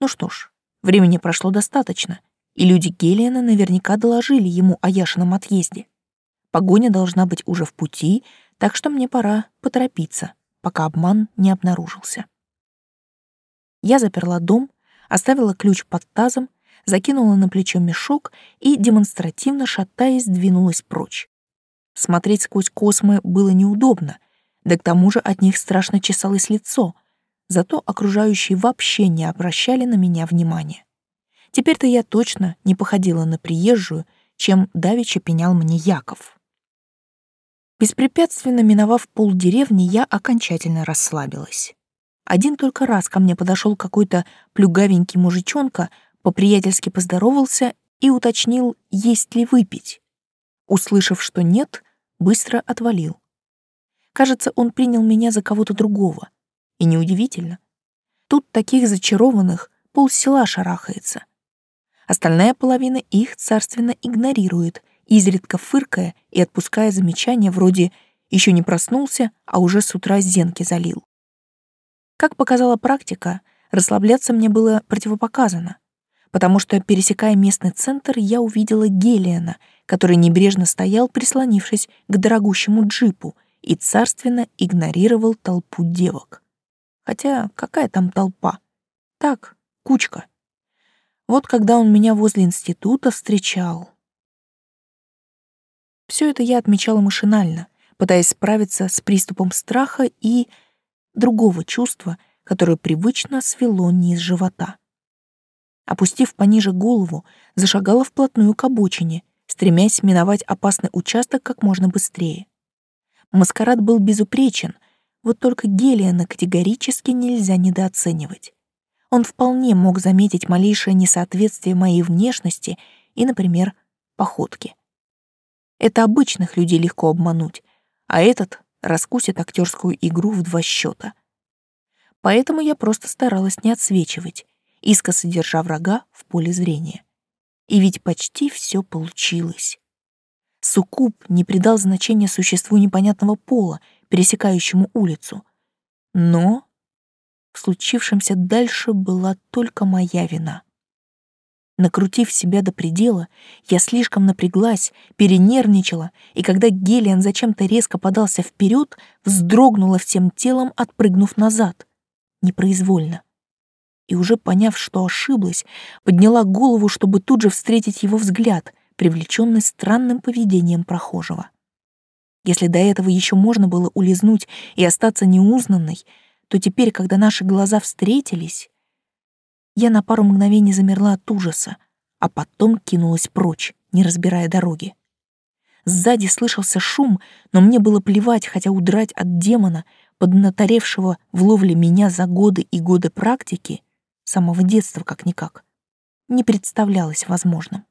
Ну что ж, времени прошло достаточно — и люди Гелиана наверняка доложили ему о Яшином отъезде. Погоня должна быть уже в пути, так что мне пора поторопиться, пока обман не обнаружился. Я заперла дом, оставила ключ под тазом, закинула на плечо мешок и, демонстративно шатаясь, двинулась прочь. Смотреть сквозь космы было неудобно, да к тому же от них страшно чесалось лицо, зато окружающие вообще не обращали на меня внимания. Теперь-то я точно не походила на приезжую, чем давеча пенял мне Яков. Беспрепятственно миновав полдеревни, я окончательно расслабилась. Один только раз ко мне подошел какой-то плюгавенький мужичонка, по-приятельски поздоровался и уточнил, есть ли выпить. Услышав, что нет, быстро отвалил. Кажется, он принял меня за кого-то другого. И неудивительно. Тут таких зачарованных полсела шарахается. Остальная половина их царственно игнорирует, изредка фыркая и отпуская замечания вроде «еще не проснулся, а уже с утра зенки залил». Как показала практика, расслабляться мне было противопоказано, потому что, пересекая местный центр, я увидела Гелиана, который небрежно стоял, прислонившись к дорогущему джипу, и царственно игнорировал толпу девок. Хотя какая там толпа? Так, кучка. Вот когда он меня возле института встречал. Все это я отмечала машинально, пытаясь справиться с приступом страха и другого чувства, которое привычно свело низ живота. Опустив пониже голову, зашагала вплотную к обочине, стремясь миновать опасный участок как можно быстрее. Маскарад был безупречен, вот только Гелиана категорически нельзя недооценивать. Он вполне мог заметить малейшее несоответствие моей внешности и, например, походки. Это обычных людей легко обмануть, а этот раскусит актерскую игру в два счета. Поэтому я просто старалась не отсвечивать, искоса держа врага в поле зрения. И ведь почти все получилось. Суккуб не придал значения существу непонятного пола, пересекающему улицу. Но в случившемся дальше была только моя вина. Накрутив себя до предела, я слишком напряглась, перенервничала, и когда Гелиан зачем-то резко подался вперед, вздрогнула всем телом, отпрыгнув назад. Непроизвольно и уже поняв, что ошиблась, подняла голову, чтобы тут же встретить его взгляд, привлеченный странным поведением прохожего. Если до этого еще можно было улизнуть и остаться неузнанной, то теперь, когда наши глаза встретились, я на пару мгновений замерла от ужаса, а потом кинулась прочь, не разбирая дороги. Сзади слышался шум, но мне было плевать, хотя удрать от демона, поднаторевшего в ловле меня за годы и годы практики, самого детства как-никак, не представлялось возможным.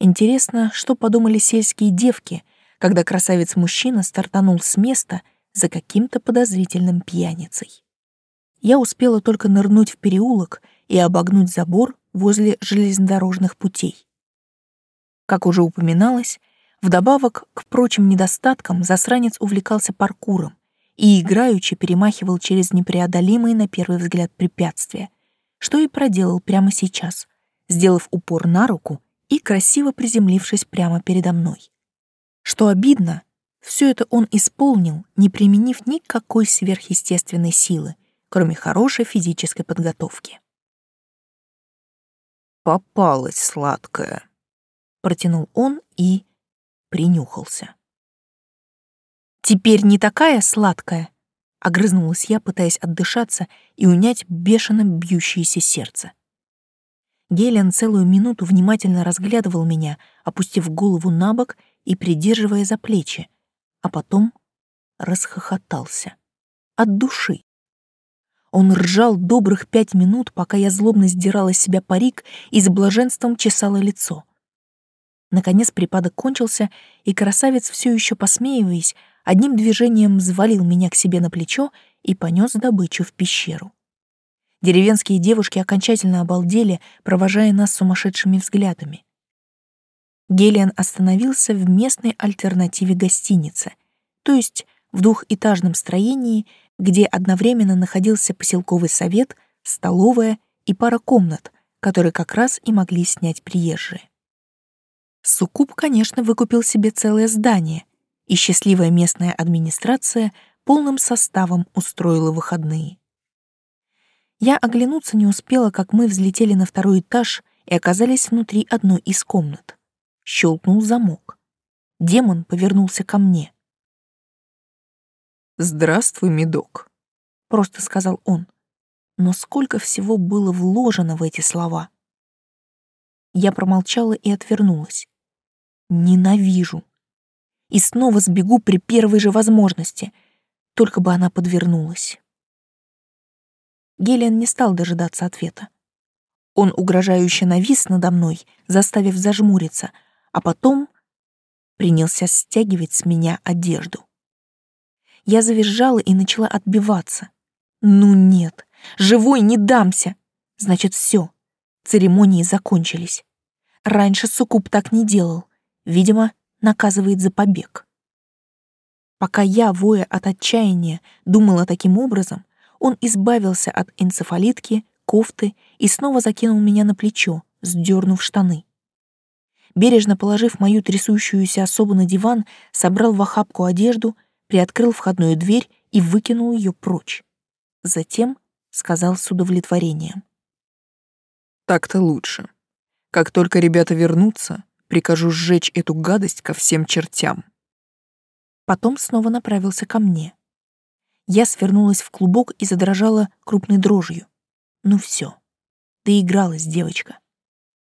Интересно, что подумали сельские девки, когда красавец-мужчина стартанул с места за каким-то подозрительным пьяницей. Я успела только нырнуть в переулок и обогнуть забор возле железнодорожных путей. Как уже упоминалось, вдобавок к прочим недостаткам засранец увлекался паркуром, и играючи перемахивал через непреодолимые на первый взгляд препятствия, что и проделал прямо сейчас, сделав упор на руку и красиво приземлившись прямо передо мной. Что обидно, все это он исполнил, не применив никакой сверхъестественной силы, кроме хорошей физической подготовки. «Попалась сладкая», — протянул он и принюхался. «Теперь не такая сладкая», — огрызнулась я, пытаясь отдышаться и унять бешено бьющееся сердце. Гелиан целую минуту внимательно разглядывал меня, опустив голову на бок и придерживая за плечи, а потом расхохотался. От души. Он ржал добрых пять минут, пока я злобно сдирала с себя парик и с блаженством чесала лицо. Наконец припадок кончился, и красавец, все еще посмеиваясь, одним движением взвалил меня к себе на плечо и понес добычу в пещеру. Деревенские девушки окончательно обалдели, провожая нас сумасшедшими взглядами. Гелиан остановился в местной альтернативе гостиницы, то есть в двухэтажном строении, где одновременно находился поселковый совет, столовая и пара комнат, которые как раз и могли снять приезжие. Суккуб, конечно, выкупил себе целое здание — и счастливая местная администрация полным составом устроила выходные. Я оглянуться не успела, как мы взлетели на второй этаж и оказались внутри одной из комнат. Щелкнул замок. Демон повернулся ко мне. «Здравствуй, медок», — просто сказал он. Но сколько всего было вложено в эти слова. Я промолчала и отвернулась. Ненавижу и снова сбегу при первой же возможности, только бы она подвернулась. Гелиан не стал дожидаться ответа. Он угрожающе навис надо мной, заставив зажмуриться, а потом принялся стягивать с меня одежду. Я завизжала и начала отбиваться. Ну нет, живой не дамся. Значит, все. Церемонии закончились. Раньше Сукуб так не делал. Видимо, наказывает за побег. Пока я, воя от отчаяния, думала таким образом, он избавился от энцефалитки, кофты и снова закинул меня на плечо, сдернув штаны. Бережно положив мою трясущуюся особу на диван, собрал в охапку одежду, приоткрыл входную дверь и выкинул ее прочь. Затем сказал с удовлетворением. «Так-то лучше. Как только ребята вернутся, прикажу сжечь эту гадость ко всем чертям. Потом снова направился ко мне. Я свернулась в клубок и задрожала крупной дрожью. Ну все, ты игралась, девочка.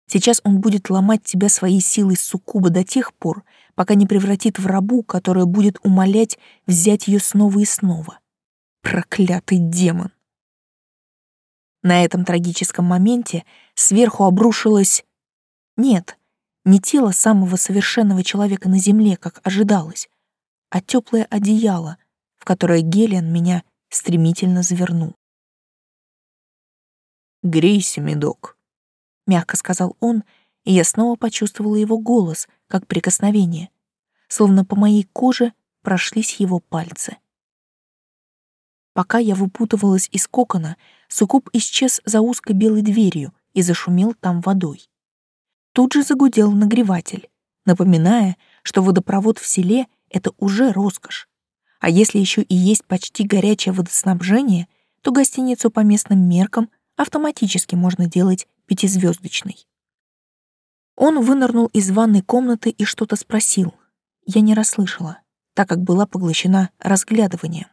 Сейчас он будет ломать тебя своей силой суккуба до тех пор, пока не превратит в рабу, которая будет умолять взять ее снова и снова. Проклятый демон! На этом трагическом моменте сверху обрушилось... Нет, не тело самого совершенного человека на земле, как ожидалось, а теплое одеяло, в которое Гелиан меня стремительно завернул. «Грейся, медок», — мягко сказал он, и я снова почувствовала его голос, как прикосновение, словно по моей коже прошлись его пальцы. Пока я выпутывалась из кокона, суккуб исчез за узкой белой дверью и зашумел там водой. Тут же загудел нагреватель, напоминая, что водопровод в селе — это уже роскошь. А если еще и есть почти горячее водоснабжение, то гостиницу по местным меркам автоматически можно делать пятизвездочной. Он вынырнул из ванной комнаты и что-то спросил. Я не расслышала, так как была поглощена разглядыванием.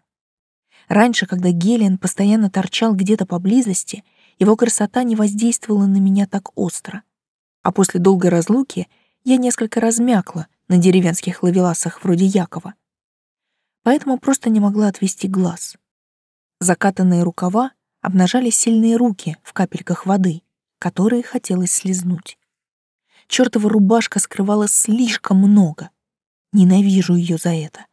Раньше, когда Гелиан постоянно торчал где-то поблизости, его красота не воздействовала на меня так остро. А после долгой разлуки я несколько размякла на деревенских ловеласах вроде Якова. Поэтому просто не могла отвести глаз. Закатанные рукава обнажали сильные руки в капельках воды, которые хотелось слезнуть. Чёртова рубашка скрывала слишком много. Ненавижу ее за это.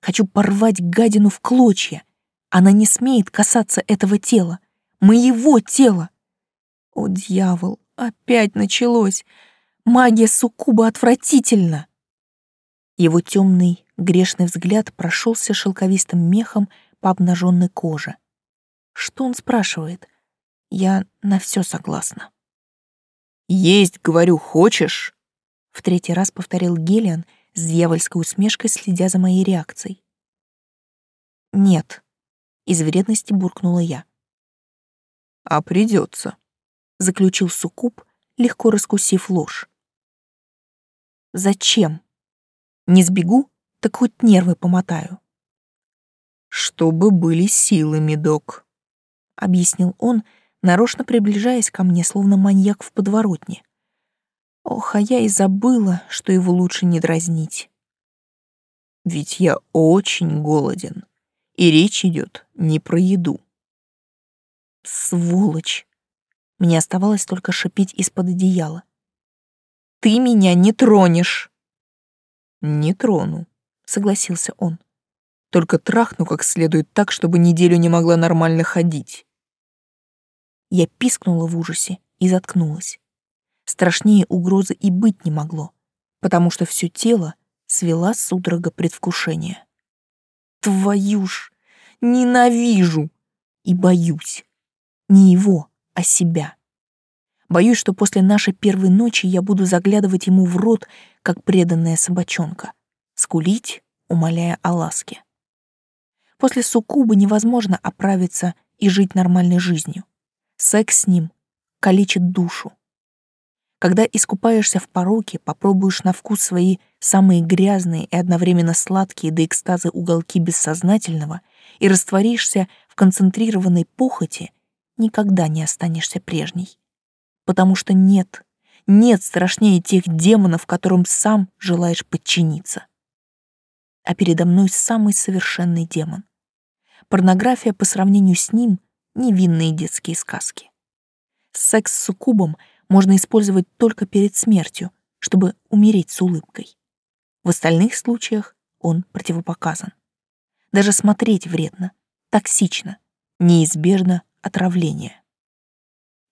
Хочу порвать гадину в клочья, она не смеет касаться этого тела, моего тела. О, дьявол, опять началось. Магия суккуба отвратительна. Его темный, грешный взгляд прошелся шелковистым мехом по обнаженной коже. Что он спрашивает? Я на все согласна. «Есть, говорю, хочешь?» В третий раз повторил Гелиан с дьявольской усмешкой, следя за моей реакцией. «Нет», из вредности буркнула я. А придется, заключил Суккуб, легко раскусив ложь. Зачем? Не сбегу, так хоть нервы помотаю. Чтобы были силы, медок, объяснил он, нарочно приближаясь ко мне, словно маньяк в подворотне. Ох, а я и забыла, что его лучше не дразнить. Ведь я очень голоден. И речь идет не про еду. Сволочь! Мне оставалось только шипеть из-под одеяла. «Ты меня не тронешь!» «Не трону», — согласился он. «Только трахну как следует так, чтобы неделю не могла нормально ходить». Я пискнула в ужасе и заткнулась. Страшнее угрозы и быть не могло, потому что все тело свела судорога предвкушения. Твою ж! Ненавижу! И боюсь. Не его, а себя. Боюсь, что после нашей первой ночи я буду заглядывать ему в рот, как преданная собачонка, скулить, умоляя о ласке. После суккуба невозможно оправиться и жить нормальной жизнью. Секс с ним калечит душу. Когда искупаешься в пороке, попробуешь на вкус свои самые грязные и одновременно сладкие до экстаза уголки бессознательного и растворишься в концентрированной похоти, никогда не останешься прежней. Потому что нет, нет страшнее тех демонов, которым сам желаешь подчиниться. А передо мной самый совершенный демон. Порнография по сравнению с ним — невинные детские сказки. Секс с суккубом — можно использовать только перед смертью, чтобы умереть с улыбкой. В остальных случаях он противопоказан. Даже смотреть вредно, токсично, неизбежно отравление.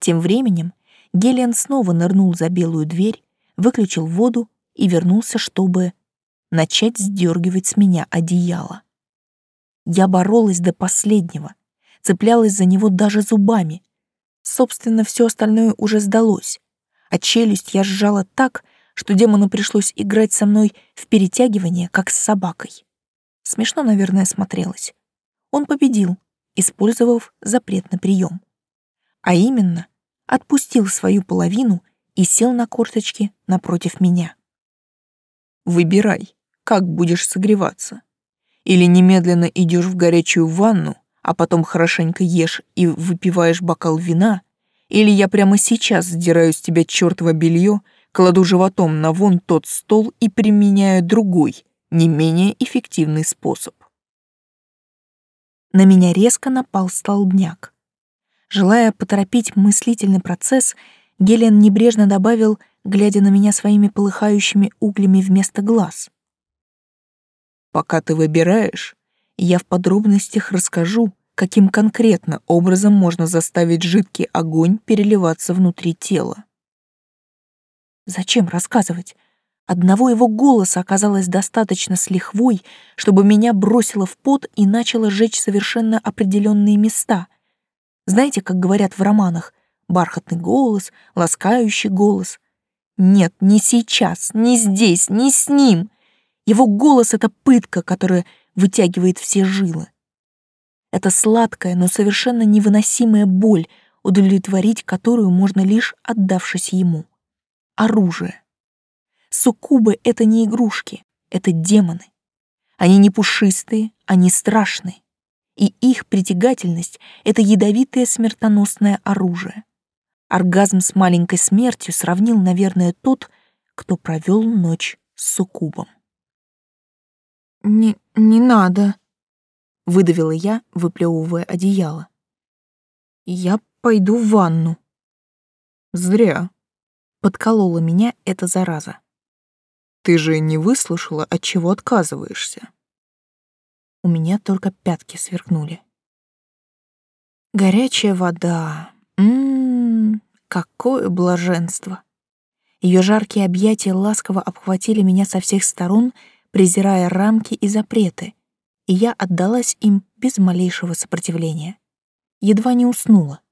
Тем временем Гелиан снова нырнул за белую дверь, выключил воду и вернулся, чтобы начать сдергивать с меня одеяло. Я боролась до последнего, цеплялась за него даже зубами, Собственно, все остальное уже сдалось, а челюсть я сжала так, что демону пришлось играть со мной в перетягивание, как с собакой. Смешно, наверное, смотрелось. Он победил, использовав запрет на прием. А именно, отпустил свою половину и сел на корточки напротив меня. Выбирай, как будешь согреваться. Или немедленно идешь в горячую ванну, а потом хорошенько ешь и выпиваешь бокал вина, или я прямо сейчас сдираю с тебя чертово белье, кладу животом на вон тот стол и применяю другой, не менее эффективный способ. На меня резко напал столбняк. Желая поторопить мыслительный процесс, Гелен небрежно добавил, глядя на меня своими полыхающими углями вместо глаз. «Пока ты выбираешь, я в подробностях расскажу, каким конкретно образом можно заставить жидкий огонь переливаться внутри тела. Зачем рассказывать? Одного его голоса оказалось достаточно с лихвой, чтобы меня бросило в пот и начало жечь совершенно определенные места. Знаете, как говорят в романах, бархатный голос, ласкающий голос. Нет, не сейчас, не здесь, не с ним. Его голос — это пытка, которая вытягивает все жилы. Это сладкая, но совершенно невыносимая боль, удовлетворить которую можно лишь отдавшись ему. Оружие. Суккубы — это не игрушки, это демоны. Они не пушистые, они страшные. И их притягательность — это ядовитое смертоносное оружие. Оргазм с маленькой смертью сравнил, наверное, тот, кто провел ночь с суккубом. «Не, не надо», — выдавила я, выплевывая одеяло. «Я пойду в ванну». «Зря», — подколола меня эта зараза. «Ты же не выслушала, от чего отказываешься». У меня только пятки сверкнули. Горячая вода. Ммм, какое блаженство. Ее жаркие объятия ласково обхватили меня со всех сторон, презирая рамки и запреты, и я отдалась им без малейшего сопротивления. Едва не уснула,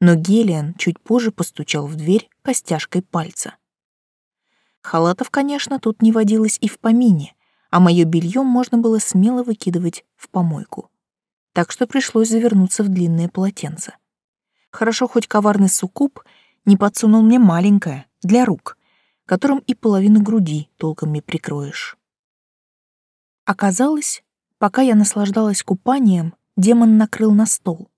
но Гелиан чуть позже постучал в дверь костяшкой пальца. Халатов, конечно, тут не водилось и в помине, а мое белье можно было смело выкидывать в помойку. Так что пришлось завернуться в длинное полотенце. Хорошо, хоть коварный суккуб не подсунул мне маленькое, для рук, которым и половину груди толком не прикроешь. Оказалось, пока я наслаждалась купанием, демон накрыл на стол.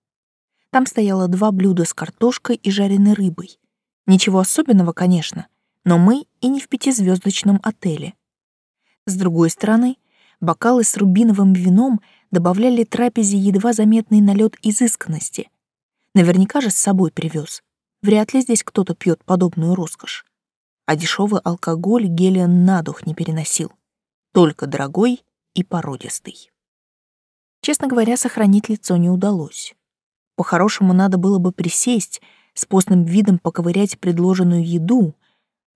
Там стояло два блюда с картошкой и жареной рыбой. Ничего особенного, конечно, но мы и не в пятизвездочном отеле. С другой стороны, бокалы с рубиновым вином добавляли трапезе едва заметный налет изысканности. Наверняка же с собой привез. Вряд ли здесь кто-то пьет подобную роскошь. А дешевый алкоголь Гелиан на дух не переносил. Только дорогой и породистый. Честно говоря, сохранить лицо не удалось. По-хорошему, надо было бы присесть, с постным видом поковырять предложенную еду,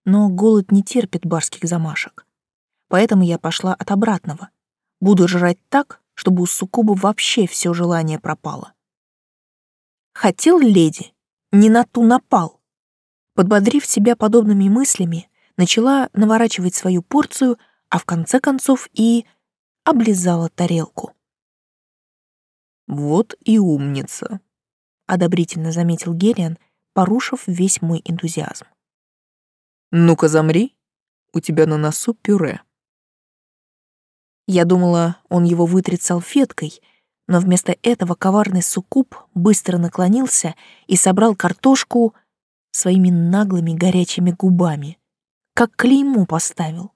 но голод не терпит барских замашек. Поэтому я пошла от обратного. Буду жрать так, чтобы у суккуба вообще все желание пропало. Хотел леди, не на ту напал. Подбодрив себя подобными мыслями, начала наворачивать свою порцию, а в конце концов и облизала тарелку. «Вот и умница», — одобрительно заметил Гериан, порушив весь мой энтузиазм. «Ну-ка замри, у тебя на носу пюре». Я думала, он его вытрет салфеткой, но вместо этого коварный суккуб быстро наклонился и собрал картошку своими наглыми горячими губами, как клеймо поставил.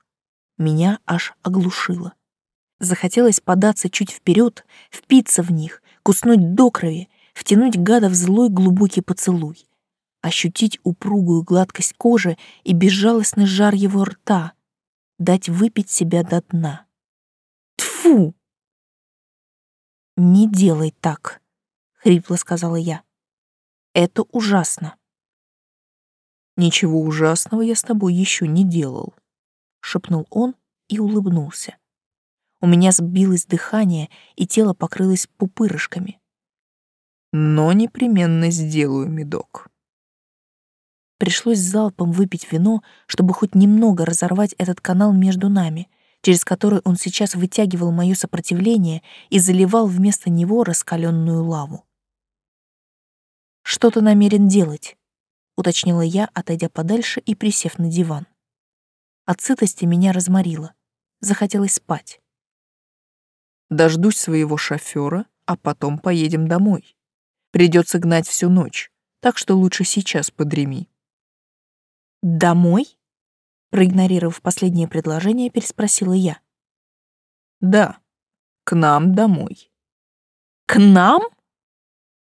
Меня аж оглушило. Захотелось податься чуть вперед, впиться в них, куснуть до крови, втянуть гада в злой глубокий поцелуй, ощутить упругую гладкость кожи и безжалостный жар его рта, дать выпить себя до дна. Тфу! «Не делай так», — хрипло сказала я. «Это ужасно». «Ничего ужасного я с тобой еще не делал», — шепнул он и улыбнулся. У меня сбилось дыхание, и тело покрылось пупырышками. Но непременно сделаю медок. Пришлось залпом выпить вино, чтобы хоть немного разорвать этот канал между нами, через который он сейчас вытягивал мое сопротивление и заливал вместо него раскаленную лаву. «Что ты намерен делать?» — уточнила я, отойдя подальше и присев на диван. От сытости меня разморило. захотелось спать. Дождусь своего шофера, а потом поедем домой. Придется гнать всю ночь, так что лучше сейчас подреми. «Домой?» Проигнорировав последнее предложение, переспросила я. «Да, к нам домой». «К нам?»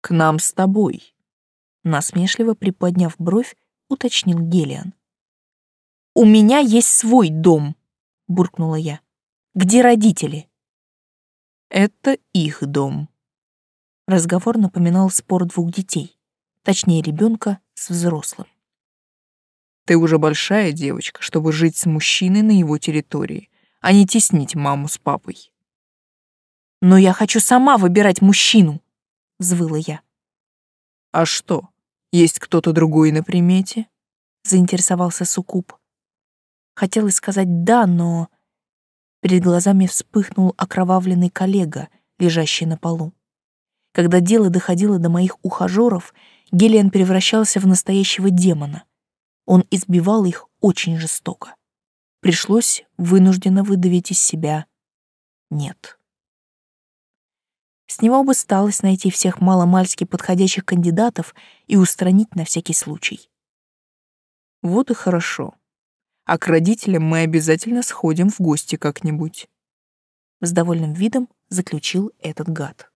«К нам с тобой», — насмешливо приподняв бровь, уточнил Гелиан. «У меня есть свой дом», — буркнула я. «Где родители?» «Это их дом». Разговор напоминал спор двух детей, точнее ребенка с взрослым. «Ты уже большая девочка, чтобы жить с мужчиной на его территории, а не теснить маму с папой». «Но я хочу сама выбирать мужчину», — взвыла я. «А что, есть кто-то другой на примете?» — заинтересовался Сукуб. Хотелось сказать «да», но... Перед глазами вспыхнул окровавленный коллега, лежащий на полу. Когда дело доходило до моих ухажеров, Гелиан превращался в настоящего демона. Он избивал их очень жестоко. Пришлось вынужденно выдавить из себя «нет». С него бы сталось найти всех маломальски подходящих кандидатов и устранить на всякий случай. Вот и хорошо а к родителям мы обязательно сходим в гости как-нибудь. С довольным видом заключил этот гад.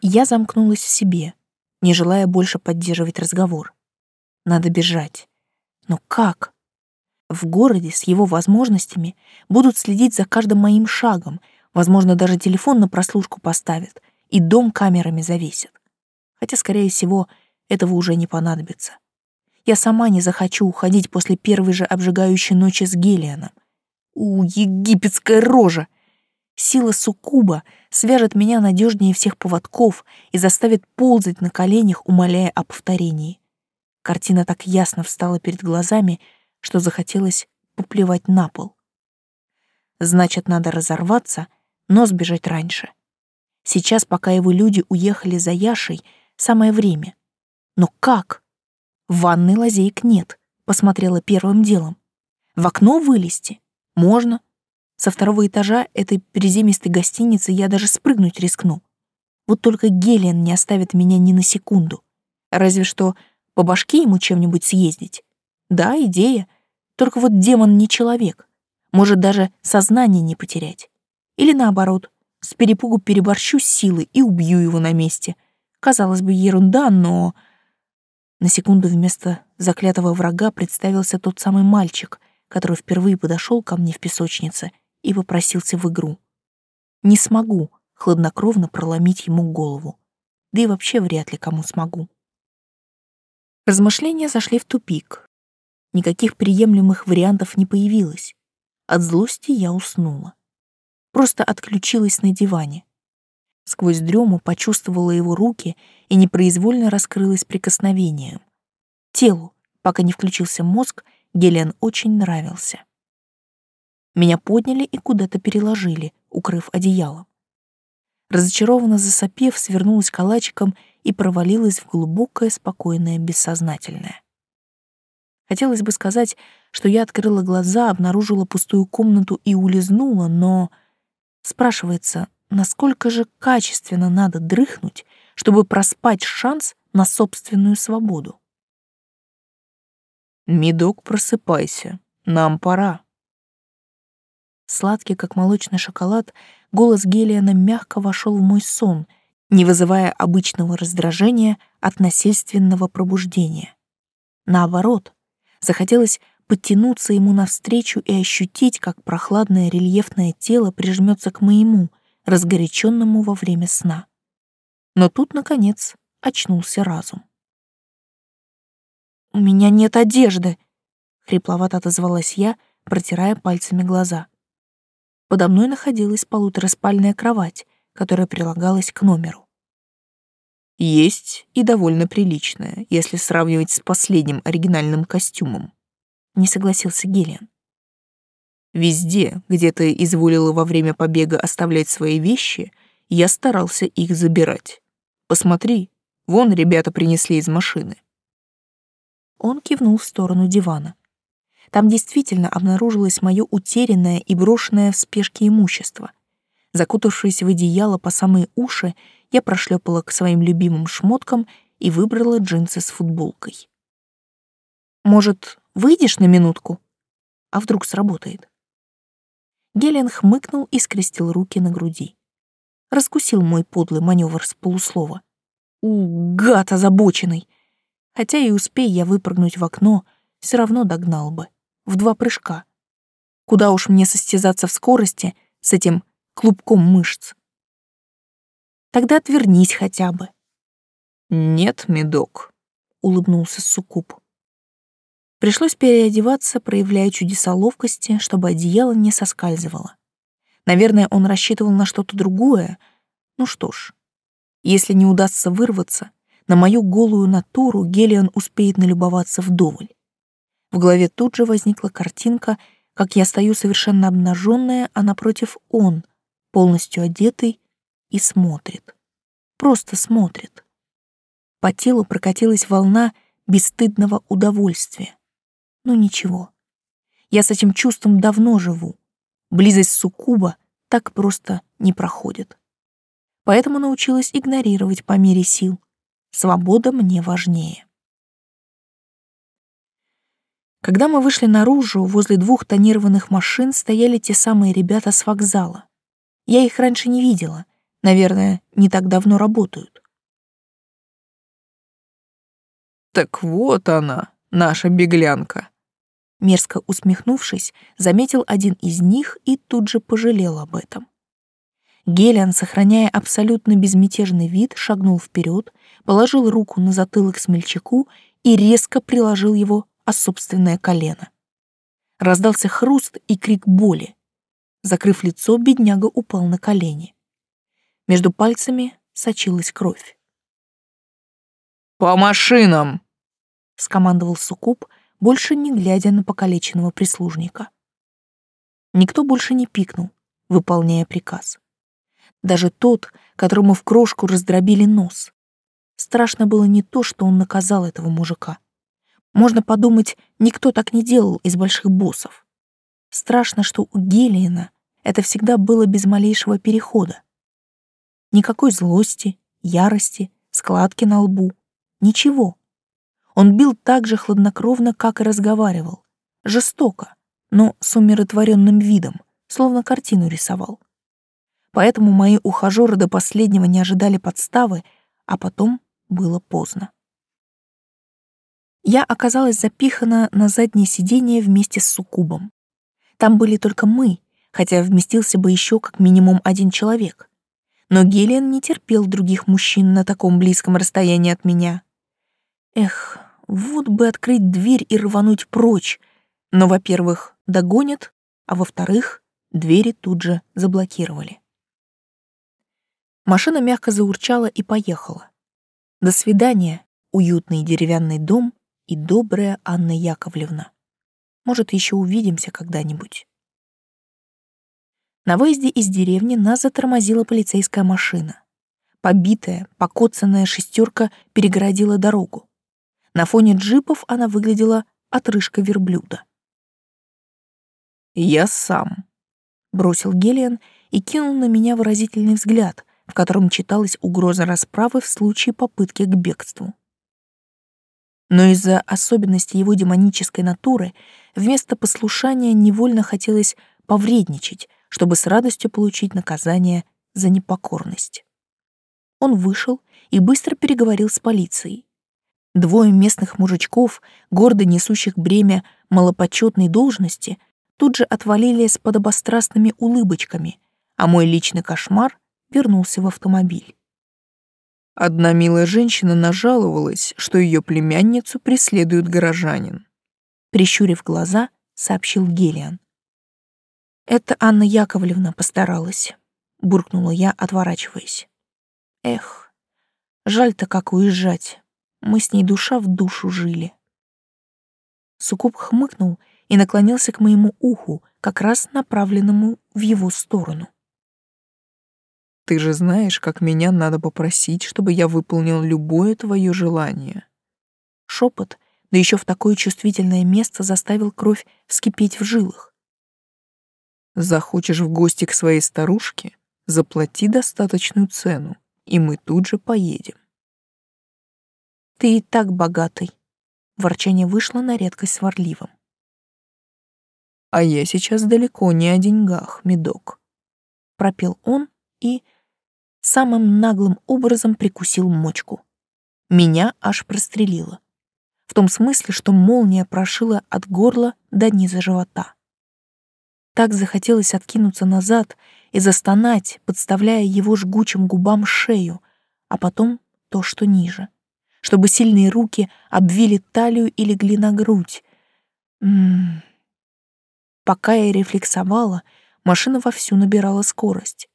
Я замкнулась в себе, не желая больше поддерживать разговор. Надо бежать. Но как? В городе с его возможностями будут следить за каждым моим шагом, возможно, даже телефон на прослушку поставят и дом камерами завесят. Хотя, скорее всего, этого уже не понадобится. Я сама не захочу уходить после первой же обжигающей ночи с Гелианом. У, египетская рожа! Сила суккуба свяжет меня надежнее всех поводков и заставит ползать на коленях, умоляя о повторении. Картина так ясно встала перед глазами, что захотелось поплевать на пол. Значит, надо разорваться, но сбежать раньше. Сейчас, пока его люди уехали за Яшей, самое время. Но как? В ванной лазеек нет, посмотрела первым делом. В окно вылезти? Можно. Со второго этажа этой приземистой гостиницы я даже спрыгнуть рискну. Вот только Гелиан не оставит меня ни на секунду. Разве что по башке ему чем-нибудь съездить. Да, идея. Только вот демон не человек. Может даже сознание не потерять. Или наоборот, с перепугу переборщу силы и убью его на месте. Казалось бы, ерунда, но на секунду вместо заклятого врага представился тот самый мальчик, который впервые подошел ко мне в песочнице и попросился в игру. Не смогу хладнокровно проломить ему голову, да и вообще вряд ли кому смогу. Размышления зашли в тупик. Никаких приемлемых вариантов не появилось. От злости я уснула. Просто отключилась на диване. Сквозь дрему почувствовала его руки и непроизвольно раскрылась прикосновением. Телу, пока не включился мозг, Гелиан очень нравился. Меня подняли и куда-то переложили, укрыв одеялом. Разочарованно засопев, свернулась калачиком и провалилась в глубокое, спокойное, бессознательное. Хотелось бы сказать, что я открыла глаза, обнаружила пустую комнату и улизнула, но... Спрашивается, насколько же качественно надо дрыхнуть, чтобы проспать шанс на собственную свободу. «Медок, просыпайся, нам пора». Сладкий, как молочный шоколад, голос Гелиана мягко вошел в мой сон, не вызывая обычного раздражения от насильственного пробуждения. Наоборот, захотелось подтянуться ему навстречу и ощутить, как прохладное рельефное тело прижмется к моему — разгоряченному во время сна. Но тут, наконец, очнулся разум. «У меня нет одежды», — хрипловато отозвалась я, протирая пальцами глаза. Подо мной находилась полутораспальная кровать, которая прилагалась к номеру. «Есть и довольно приличная, если сравнивать с последним оригинальным костюмом», — не согласился Гелиан. Везде, где ты изволила во время побега оставлять свои вещи, я старался их забирать. Посмотри, вон ребята принесли из машины. Он кивнул в сторону дивана. Там действительно обнаружилось мое утерянное и брошенное в спешке имущество. Закутавшись в одеяло по самые уши, я прошлепала к своим любимым шмоткам и выбрала джинсы с футболкой. «Может, выйдешь на минутку? А вдруг сработает?» Гелен хмыкнул и скрестил руки на груди. Раскусил мой подлый маневр с полуслова. У, гад озабоченный! Хотя и успей я выпрыгнуть в окно, все равно догнал бы. В два прыжка. Куда уж мне состязаться в скорости с этим клубком мышц? Тогда отвернись хотя бы. Нет, медок, улыбнулся Суккуб. Пришлось переодеваться, проявляя чудеса ловкости, чтобы одеяло не соскальзывало. Наверное, он рассчитывал на что-то другое. Ну что ж, если не удастся вырваться, на мою голую натуру Гелиан успеет налюбоваться вдоволь. В голове тут же возникла картинка, как я стою совершенно обнаженная, а напротив он, полностью одетый, и смотрит. Просто смотрит. По телу прокатилась волна бесстыдного удовольствия. Ну ничего. Я с этим чувством давно живу. Близость суккуба так просто не проходит. Поэтому научилась игнорировать по мере сил. Свобода мне важнее. Когда мы вышли наружу, возле двух тонированных машин стояли те самые ребята с вокзала. Я их раньше не видела. Наверное, не так давно работают. «Так вот она, наша беглянка», Мерзко усмехнувшись, заметил один из них и тут же пожалел об этом. Гелиан, сохраняя абсолютно безмятежный вид, шагнул вперед, положил руку на затылок смельчаку и резко приложил его о собственное колено. Раздался хруст и крик боли. Закрыв лицо, бедняга упал на колени. Между пальцами сочилась кровь. «По машинам!» — скомандовал Сукуб, больше не глядя на покалеченного прислужника. Никто больше не пикнул, выполняя приказ. Даже тот, которому в крошку раздробили нос. Страшно было не то, что он наказал этого мужика. Можно подумать, никто так не делал из больших боссов. Страшно, что у Гелиена это всегда было без малейшего перехода. Никакой злости, ярости, складки на лбу. Ничего. Он бил так же хладнокровно, как и разговаривал. Жестоко, но с умиротворенным видом, словно картину рисовал. Поэтому мои ухажеры до последнего не ожидали подставы, а потом было поздно. Я оказалась запихана на заднее сиденье вместе с суккубом. Там были только мы, хотя вместился бы еще как минимум один человек. Но Гелиан не терпел других мужчин на таком близком расстоянии от меня. Эх, вот бы открыть дверь и рвануть прочь. Но, во-первых, догонят, а во-вторых, двери тут же заблокировали. Машина мягко заурчала и поехала. До свидания, уютный деревянный дом и добрая Анна Яковлевна. Может, еще увидимся когда-нибудь. На выезде из деревни нас затормозила полицейская машина. Побитая, покоцанная шестерка перегородила дорогу. На фоне джипов она выглядела отрыжкой верблюда. «Я сам», — бросил Гелиан и кинул на меня выразительный взгляд, в котором читалась угроза расправы в случае попытки к бегству. Но из-за особенностей его демонической натуры вместо послушания невольно хотелось повредничать, чтобы с радостью получить наказание за непокорность. Он вышел и быстро переговорил с полицией. Двое местных мужичков, гордо несущих бремя малопочетной должности, тут же отвалили с подобострастными улыбочками, а мой личный кошмар вернулся в автомобиль. Одна милая женщина нажаловалась, что ее племянницу преследует горожанин. Прищурив глаза, сообщил Гелиан. «Это Анна Яковлевна постаралась», — буркнула я, отворачиваясь. «Эх, жаль-то как уезжать. Мы с ней душа в душу жили. Сукуб хмыкнул и наклонился к моему уху, как раз направленному в его сторону. «Ты же знаешь, как меня надо попросить, чтобы я выполнил любое твое желание». Шепот, да еще в такое чувствительное место заставил кровь вскипеть в жилах. Захочешь в гости к своей старушке, заплати достаточную цену, и мы тут же поедем. Ты и так богатый. Ворчание вышло на редкость сварливым. А я сейчас далеко не о деньгах, медок. Пропел он и самым наглым образом прикусил мочку. Меня аж прострелило. В том смысле, что молния прошила от горла до низа живота. Так захотелось откинуться назад и застонать, подставляя его жгучим губам шею, а потом то, что ниже, чтобы сильные руки обвили талию и легли на грудь. М -м -м. Пока я рефлексовала, машина вовсю набирала скорость.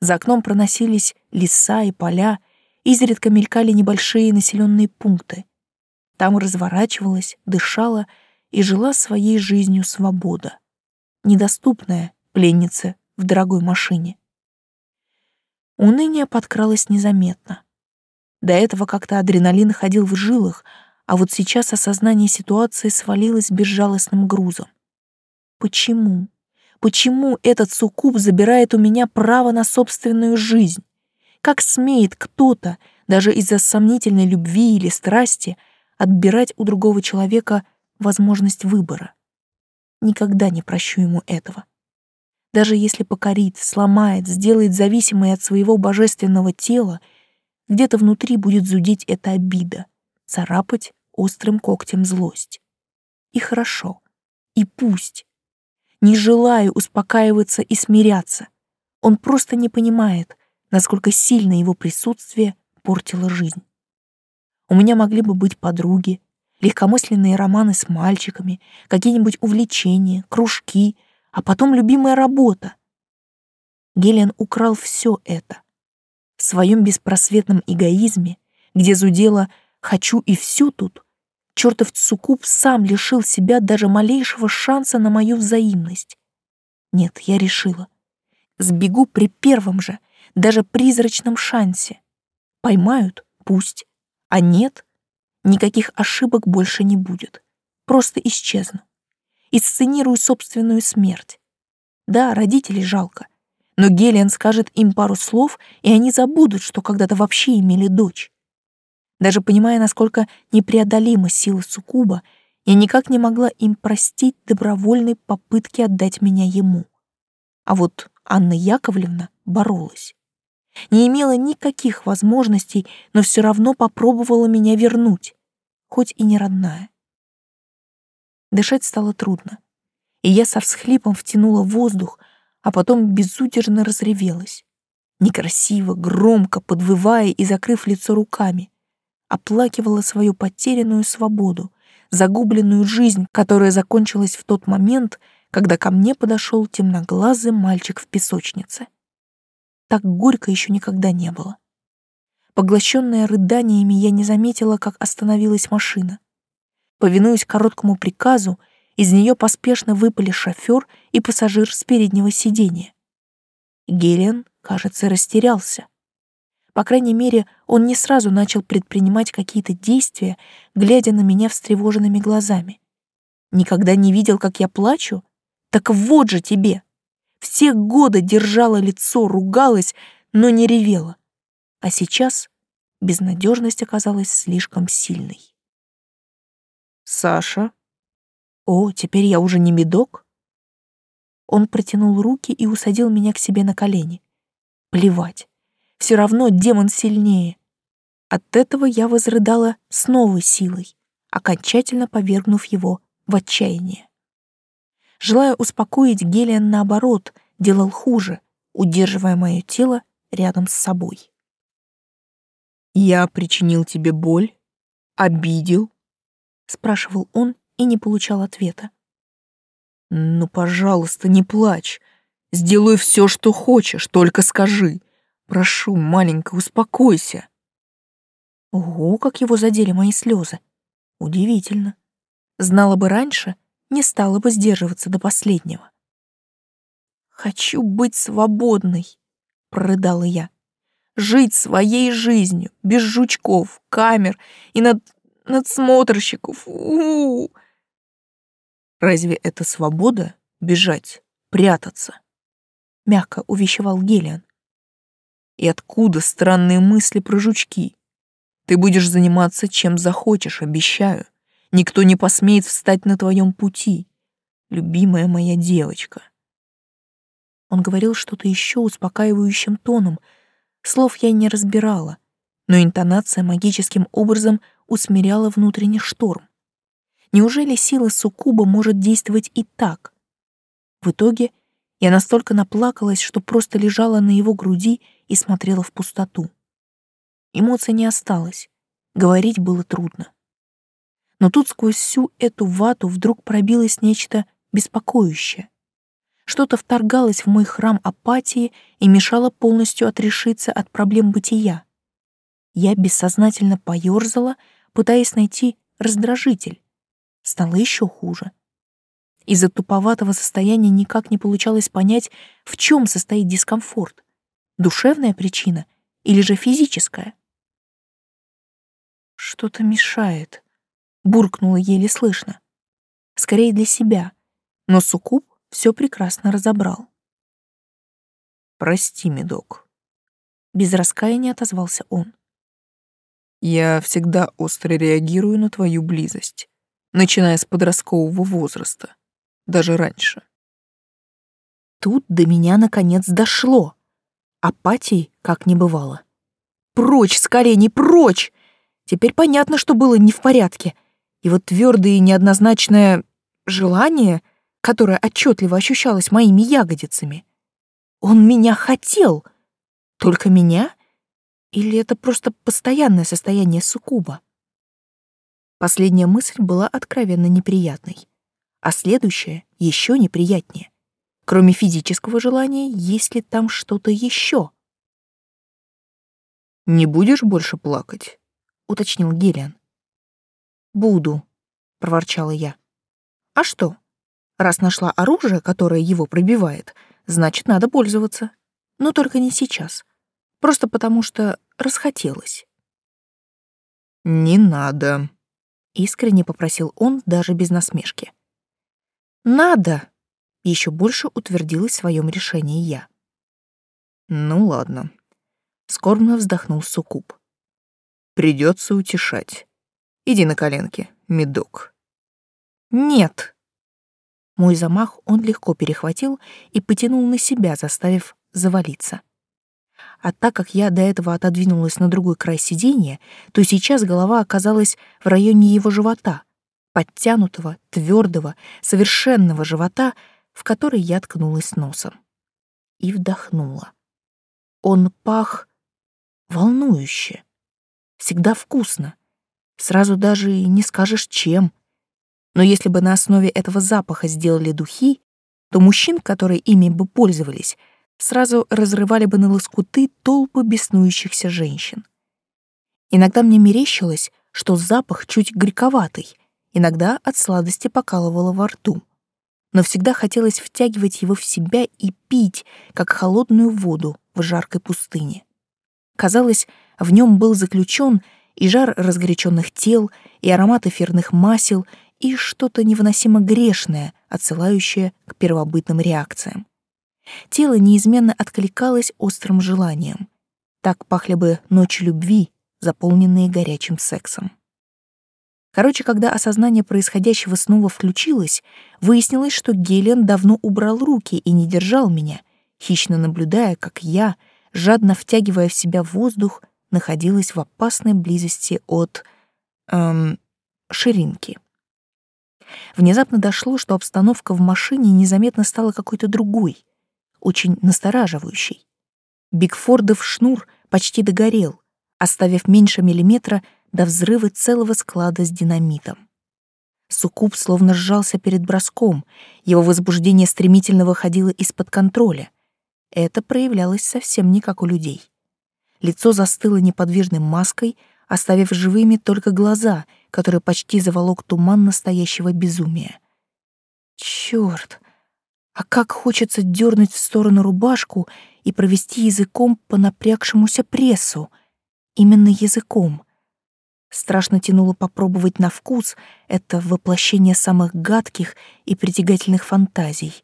За окном проносились леса и поля, изредка мелькали небольшие населенные пункты. Там разворачивалась, дышала и жила своей жизнью свобода недоступная пленнице в дорогой машине. Уныние подкралось незаметно. До этого как-то адреналин ходил в жилах, а вот сейчас осознание ситуации свалилось безжалостным грузом. Почему? Почему этот суккуб забирает у меня право на собственную жизнь? Как смеет кто-то, даже из-за сомнительной любви или страсти, отбирать у другого человека возможность выбора? Никогда не прощу ему этого. Даже если покорит, сломает, сделает зависимой от своего божественного тела, где-то внутри будет зудеть эта обида, царапать острым когтем злость. И хорошо, и пусть. Не желаю успокаиваться и смиряться. Он просто не понимает, насколько сильно его присутствие портило жизнь. У меня могли бы быть подруги, легкомысленные романы с мальчиками, какие-нибудь увлечения, кружки, а потом любимая работа. Гелен украл все это. В своем беспросветном эгоизме, где зудело «хочу и все тут», чертов Цукуб сам лишил себя даже малейшего шанса на мою взаимность. Нет, я решила. Сбегу при первом же, даже призрачном шансе. Поймают — пусть, а нет Никаких ошибок больше не будет. Просто исчезну. Исценирую собственную смерть. Да, родителей жалко. Но Гелиан скажет им пару слов, и они забудут, что когда-то вообще имели дочь. Даже понимая, насколько непреодолима сила Сукуба, я никак не могла им простить добровольной попытки отдать меня ему. А вот Анна Яковлевна боролась. Не имела никаких возможностей, но все равно попробовала меня вернуть хоть и не родная. Дышать стало трудно, и я со всхлипом втянула воздух, а потом безудержно разревелась. Некрасиво, громко, подвывая и закрыв лицо руками, оплакивала свою потерянную свободу, загубленную жизнь, которая закончилась в тот момент, когда ко мне подошел темноглазый мальчик в песочнице. Так горько еще никогда не было. Поглощенная рыданиями, я не заметила, как остановилась машина. Повинуясь короткому приказу, из нее поспешно выпали шофер и пассажир с переднего сиденья. Гелиан, кажется, растерялся. По крайней мере, он не сразу начал предпринимать какие-то действия, глядя на меня встревоженными глазами. Никогда не видел, как я плачу? Так вот же тебе! Все годы держала лицо, ругалась, но не ревела а сейчас безнадежность оказалась слишком сильной. «Саша?» «О, теперь я уже не медок?» Он протянул руки и усадил меня к себе на колени. Плевать. Все равно демон сильнее. От этого я возрыдала с новой силой, окончательно повергнув его в отчаяние. Желая успокоить, Гелиан, наоборот, делал хуже, удерживая мое тело рядом с собой. «Я причинил тебе боль? Обидел?» — спрашивал он и не получал ответа. «Ну, пожалуйста, не плачь. Сделаю все, что хочешь, только скажи. Прошу, маленькая, успокойся». Ого, как его задели мои слезы. Удивительно. Знала бы раньше, не стала бы сдерживаться до последнего. «Хочу быть свободной», — прорыдала я жить своей жизнью, без жучков, камер и над... надсмотрщиков. У -у -у. Разве это свобода — бежать, прятаться? Мягко увещевал Гелиан. И откуда странные мысли про жучки? Ты будешь заниматься чем захочешь, обещаю. Никто не посмеет встать на твоем пути. Любимая моя девочка. Он говорил что-то еще успокаивающим тоном. Слов я не разбирала, но интонация магическим образом усмиряла внутренний шторм. Неужели сила суккуба может действовать и так? В итоге я настолько наплакалась, что просто лежала на его груди и смотрела в пустоту. Эмоций не осталось, говорить было трудно. Но тут сквозь всю эту вату вдруг пробилось нечто беспокоящее. Что-то вторгалось в мой храм апатии и мешало полностью отрешиться от проблем бытия. Я бессознательно поёрзала, пытаясь найти раздражитель. Стало еще хуже. Из-за туповатого состояния никак не получалось понять, в чем состоит дискомфорт. Душевная причина или же физическая? Что-то мешает, буркнула еле слышно. Скорее для себя, но Сукуб все прекрасно разобрал. «Прости, медок», — без раскаяния отозвался он. «Я всегда остро реагирую на твою близость, начиная с подросткового возраста, даже раньше». Тут до меня наконец дошло. Апатии как не бывало. «Прочь с коленей, прочь!» Теперь понятно, что было не в порядке. И вот твердое и неоднозначное желание — которое отчетливо ощущалось моими ягодицами. Он меня хотел. Только меня? Или это просто постоянное состояние суккуба? Последняя мысль была откровенно неприятной, а следующая еще неприятнее. Кроме физического желания, есть ли там что-то еще? «Не будешь больше плакать?» — уточнил Гелиан. «Буду», — проворчала я. «А что? Раз нашла оружие, которое его пробивает, значит, надо пользоваться. Но только не сейчас. Просто потому что расхотелось. «Не надо», — искренне попросил он даже без насмешки. «Надо», — еще больше утвердилась в своем решении я. «Ну ладно», — скорбно вздохнул Сукуб. «Придется утешать. Иди на коленки, медок». «Нет», мой замах он легко перехватил и потянул на себя, заставив завалиться. А так как я до этого отодвинулась на другой край сиденья, то сейчас голова оказалась в районе его живота, подтянутого, твердого, совершенного живота, в который я ткнулась носом. И вдохнула. Он пах волнующе, всегда вкусно. Сразу даже и не скажешь, чем — но если бы на основе этого запаха сделали духи, то мужчин, которые ими бы пользовались, сразу разрывали бы на лоскуты толпы беснующихся женщин. Иногда мне мерещилось, что запах чуть горьковатый, иногда от сладости покалывало во рту. Но всегда хотелось втягивать его в себя и пить, как холодную воду в жаркой пустыне. Казалось, в нем был заключен и жар разгоряченных тел, и аромат эфирных масел, и что-то невыносимо грешное, отсылающее к первобытным реакциям. Тело неизменно откликалось острым желанием. Так пахли бы ночи любви, заполненные горячим сексом. Короче, когда осознание происходящего снова включилось, выяснилось, что Гелен давно убрал руки и не держал меня, хищно наблюдая, как я, жадно втягивая в себя воздух, находилась в опасной близости от... эм... ширинки. Внезапно дошло, что обстановка в машине незаметно стала какой-то другой, очень настораживающей. Бигфордов шнур почти догорел, оставив меньше миллиметра до взрыва целого склада с динамитом. Суккуб словно сжался перед броском, его возбуждение стремительно выходило из-под контроля. Это проявлялось совсем не как у людей. Лицо застыло неподвижной маской, оставив живыми только глаза, который почти заволок туман настоящего безумия. Чёрт! А как хочется дернуть в сторону рубашку и провести языком по напрягшемуся прессу. Именно языком. Страшно тянуло попробовать на вкус это воплощение самых гадких и притягательных фантазий.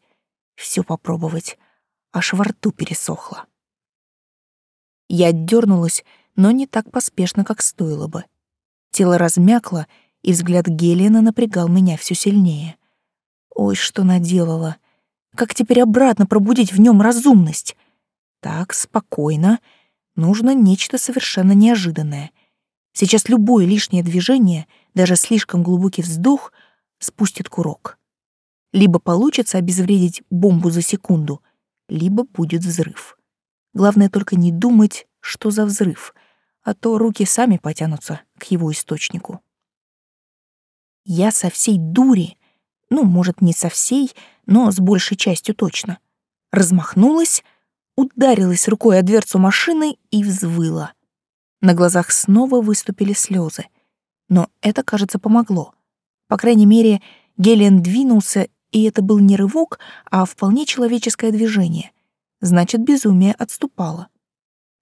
Все попробовать, аж во рту пересохло. Я отдернулась, но не так поспешно, как стоило бы. Тело размякло, и взгляд Гелиана напрягал меня все сильнее. Ой, что наделала. Как теперь обратно пробудить в нем разумность? Так, спокойно. Нужно нечто совершенно неожиданное. Сейчас любое лишнее движение, даже слишком глубокий вздох, спустит курок. Либо получится обезвредить бомбу за секунду, либо будет взрыв. Главное только не думать, что за взрыв, а то руки сами потянутся к его источнику. Я со всей дури, ну, может, не со всей, но с большей частью точно, размахнулась, ударилась рукой о дверцу машины и взвыла. На глазах снова выступили слезы. Но это, кажется, помогло. По крайней мере, Гелиан двинулся, и это был не рывок, а вполне человеческое движение. Значит, безумие отступало.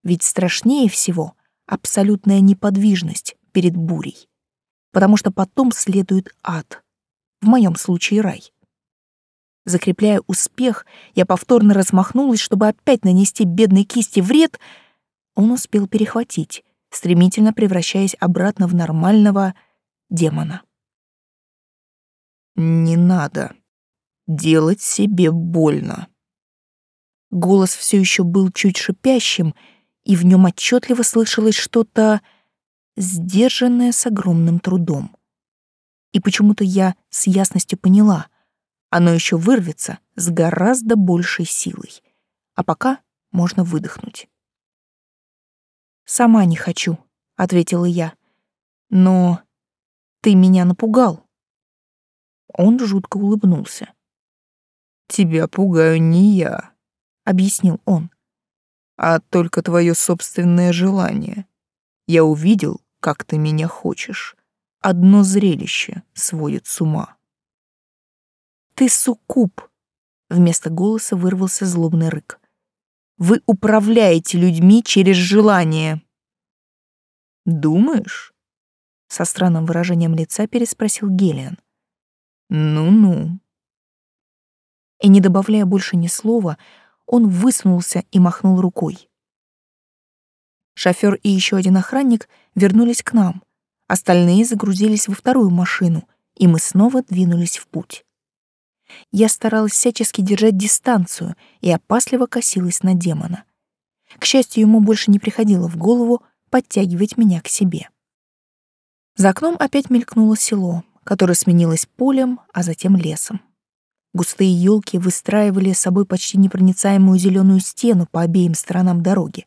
Ведь страшнее всего абсолютная неподвижность перед бурей. Потому что потом следует ад. В моем случае рай. Закрепляя успех, я повторно размахнулась, чтобы опять нанести бедной кисти вред. Он успел перехватить, стремительно превращаясь обратно в нормального демона. «Не надо делать себе больно». Голос все еще был чуть шипящим, и в нем отчетливо слышалось что-то сдержанное с огромным трудом. И почему-то я с ясностью поняла, оно еще вырвется с гораздо большей силой. А пока можно выдохнуть. «Сама не хочу», — ответила я. «Но ты меня напугал». Он жутко улыбнулся. «Тебя пугаю не я», — объяснил он, «а только твое собственное желание. Я увидел, как ты меня хочешь. Одно зрелище сводит с ума». «Ты суккуб!» Вместо голоса вырвался злобный рык. Вы управляете людьми через желание. Думаешь? Со странным выражением лица переспросил Гелиан. Ну-ну. И не добавляя больше ни слова, он высунулся и махнул рукой. Шофёр и еще один охранник вернулись к нам. Остальные загрузились во вторую машину, и мы снова двинулись в путь. Я старалась всячески держать дистанцию и опасливо косилась на демона. К счастью, ему больше не приходило в голову подтягивать меня к себе. За окном опять мелькнуло село, которое сменилось полем, а затем лесом. Густые елки выстраивали собой почти непроницаемую зеленую стену по обеим сторонам дороги.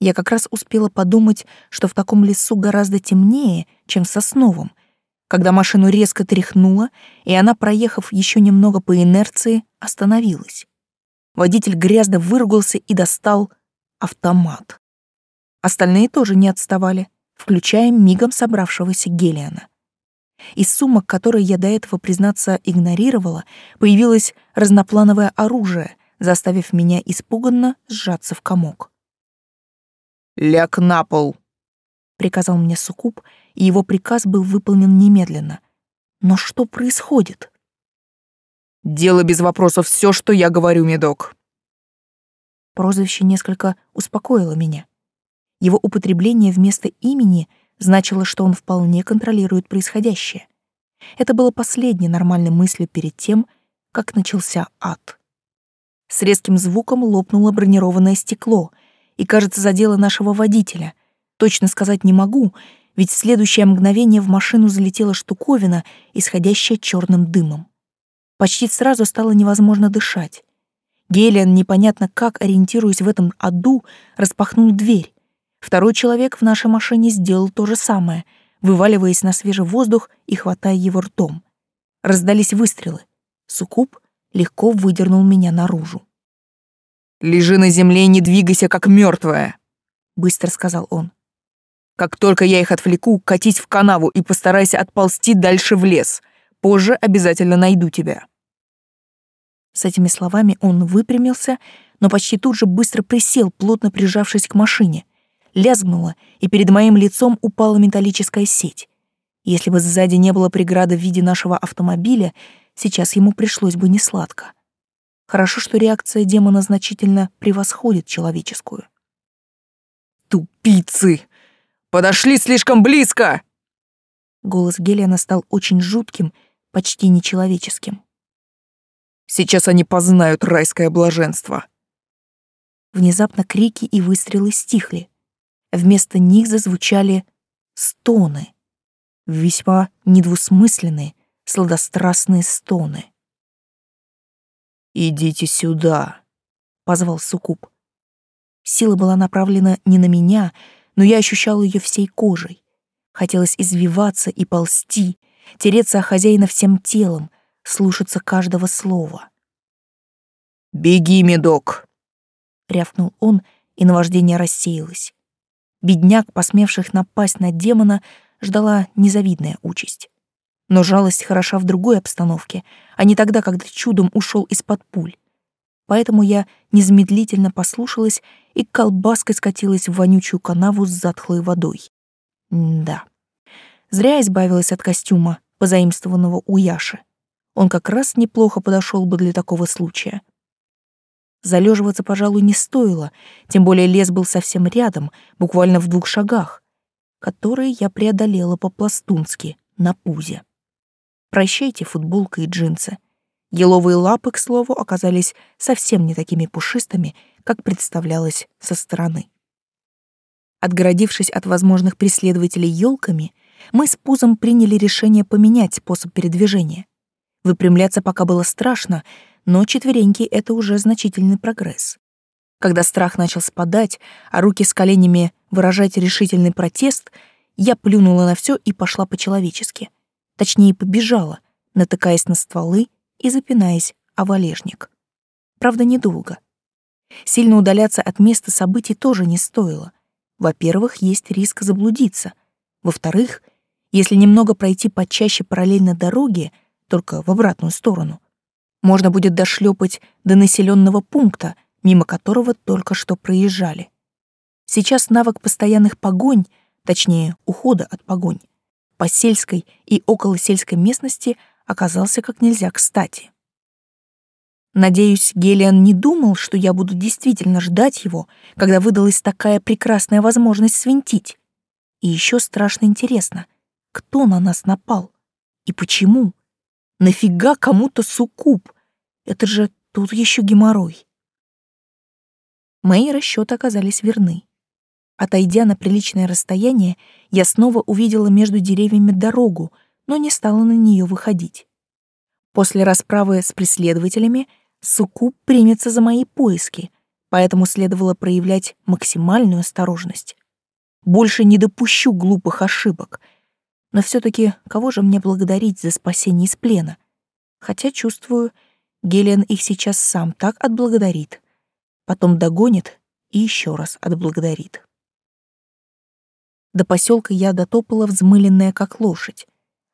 Я как раз успела подумать, что в таком лесу гораздо темнее, чем в сосновом, когда машину резко тряхнуло, и она, проехав еще немного по инерции, остановилась. Водитель грязно выругался и достал автомат. Остальные тоже не отставали, включая мигом собравшегося Гелиана. Из сумок, которые я до этого, признаться, игнорировала, появилось разноплановое оружие, заставив меня испуганно сжаться в комок. «Ляг на пол!» — приказал мне Сукуб, и его приказ был выполнен немедленно. Но что происходит? «Дело без вопросов все, что я говорю, медок». Прозвище несколько успокоило меня. Его употребление вместо имени значило, что он вполне контролирует происходящее. Это было последней нормальной мыслью перед тем, как начался ад. С резким звуком лопнуло бронированное стекло и, кажется, задело нашего водителя. Точно сказать не могу, ведь в следующее мгновение в машину залетела штуковина, исходящая черным дымом. Почти сразу стало невозможно дышать. Гелиан, непонятно как ориентируясь в этом аду, распахнул дверь. Второй человек в нашей машине сделал то же самое, вываливаясь на свежий воздух и хватая его ртом. Раздались выстрелы. Сукуб легко выдернул меня наружу. «Лежи на земле и не двигайся, как мертвая», — быстро сказал он. Как только я их отвлеку, катись в канаву и постарайся отползти дальше в лес. Позже обязательно найду тебя». С этими словами он выпрямился, но почти тут же быстро присел, плотно прижавшись к машине. Лязгнула, и перед моим лицом упала металлическая сеть. Если бы сзади не было преграды в виде нашего автомобиля, сейчас ему пришлось бы несладко. Хорошо, что реакция демона значительно превосходит человеческую. «Тупицы! Подошли слишком близко!» Голос Гелиана стал очень жутким, почти нечеловеческим. «Сейчас они познают райское блаженство!» Внезапно крики и выстрелы стихли. Вместо них зазвучали стоны. Весьма недвусмысленные, сладострастные стоны. «Идите сюда», — позвал Сукуб. Сила была направлена не на меня, но я ощущал ее всей кожей. Хотелось извиваться и ползти, тереться о хозяина всем телом, слушаться каждого слова. «Беги, медок!» — рявкнул он, и наваждение рассеялось. Бедняк, посмевших напасть на демона, ждала незавидная участь. Но жалость хороша в другой обстановке, а не тогда, когда чудом ушел из-под пуль. Поэтому я незамедлительно послушалась и колбаской скатилась в вонючую канаву с затхлой водой. М да. Зря избавилась от костюма, позаимствованного у Яши. Он как раз неплохо подошел бы для такого случая. Залеживаться, пожалуй, не стоило, тем более лес был совсем рядом, буквально в двух шагах, которые я преодолела по-пластунски, на пузе. Прощайте футболка и джинсы. Еловые лапы, к слову, оказались совсем не такими пушистыми, как представлялось со стороны. Отгородившись от возможных преследователей елками, мы с Пузом приняли решение поменять способ передвижения. Выпрямляться пока было страшно, но четвереньки — это уже значительный прогресс. Когда страх начал спадать, а руки с коленями выражать решительный протест, я плюнула на все и пошла по-человечески — Точнее, побежала, натыкаясь на стволы и запинаясь о валежник. Правда, недолго. Сильно удаляться от места событий тоже не стоило. Во-первых, есть риск заблудиться. Во-вторых, если немного пройти почаще параллельно дороге, только в обратную сторону, можно будет дошлепать до населенного пункта, мимо которого только что проезжали. Сейчас навык постоянных погонь, точнее, ухода от погонь, по сельской и околосельской местности оказался как нельзя кстати. Надеюсь, Гелиан не думал, что я буду действительно ждать его, когда выдалась такая прекрасная возможность свинтить. И еще страшно интересно, кто на нас напал и почему? Нафига кому-то суккуб? Это же тут еще геморрой. Мои расчеты оказались верны. Отойдя на приличное расстояние, я снова увидела между деревьями дорогу, но не стала на нее выходить. После расправы с преследователями Сукуб примется за мои поиски, поэтому следовало проявлять максимальную осторожность. Больше не допущу глупых ошибок. Но все таки кого же мне благодарить за спасение из плена? Хотя, чувствую, Гелиан их сейчас сам так отблагодарит. Потом догонит и еще раз отблагодарит. До поселка я дотопала взмыленная, как лошадь.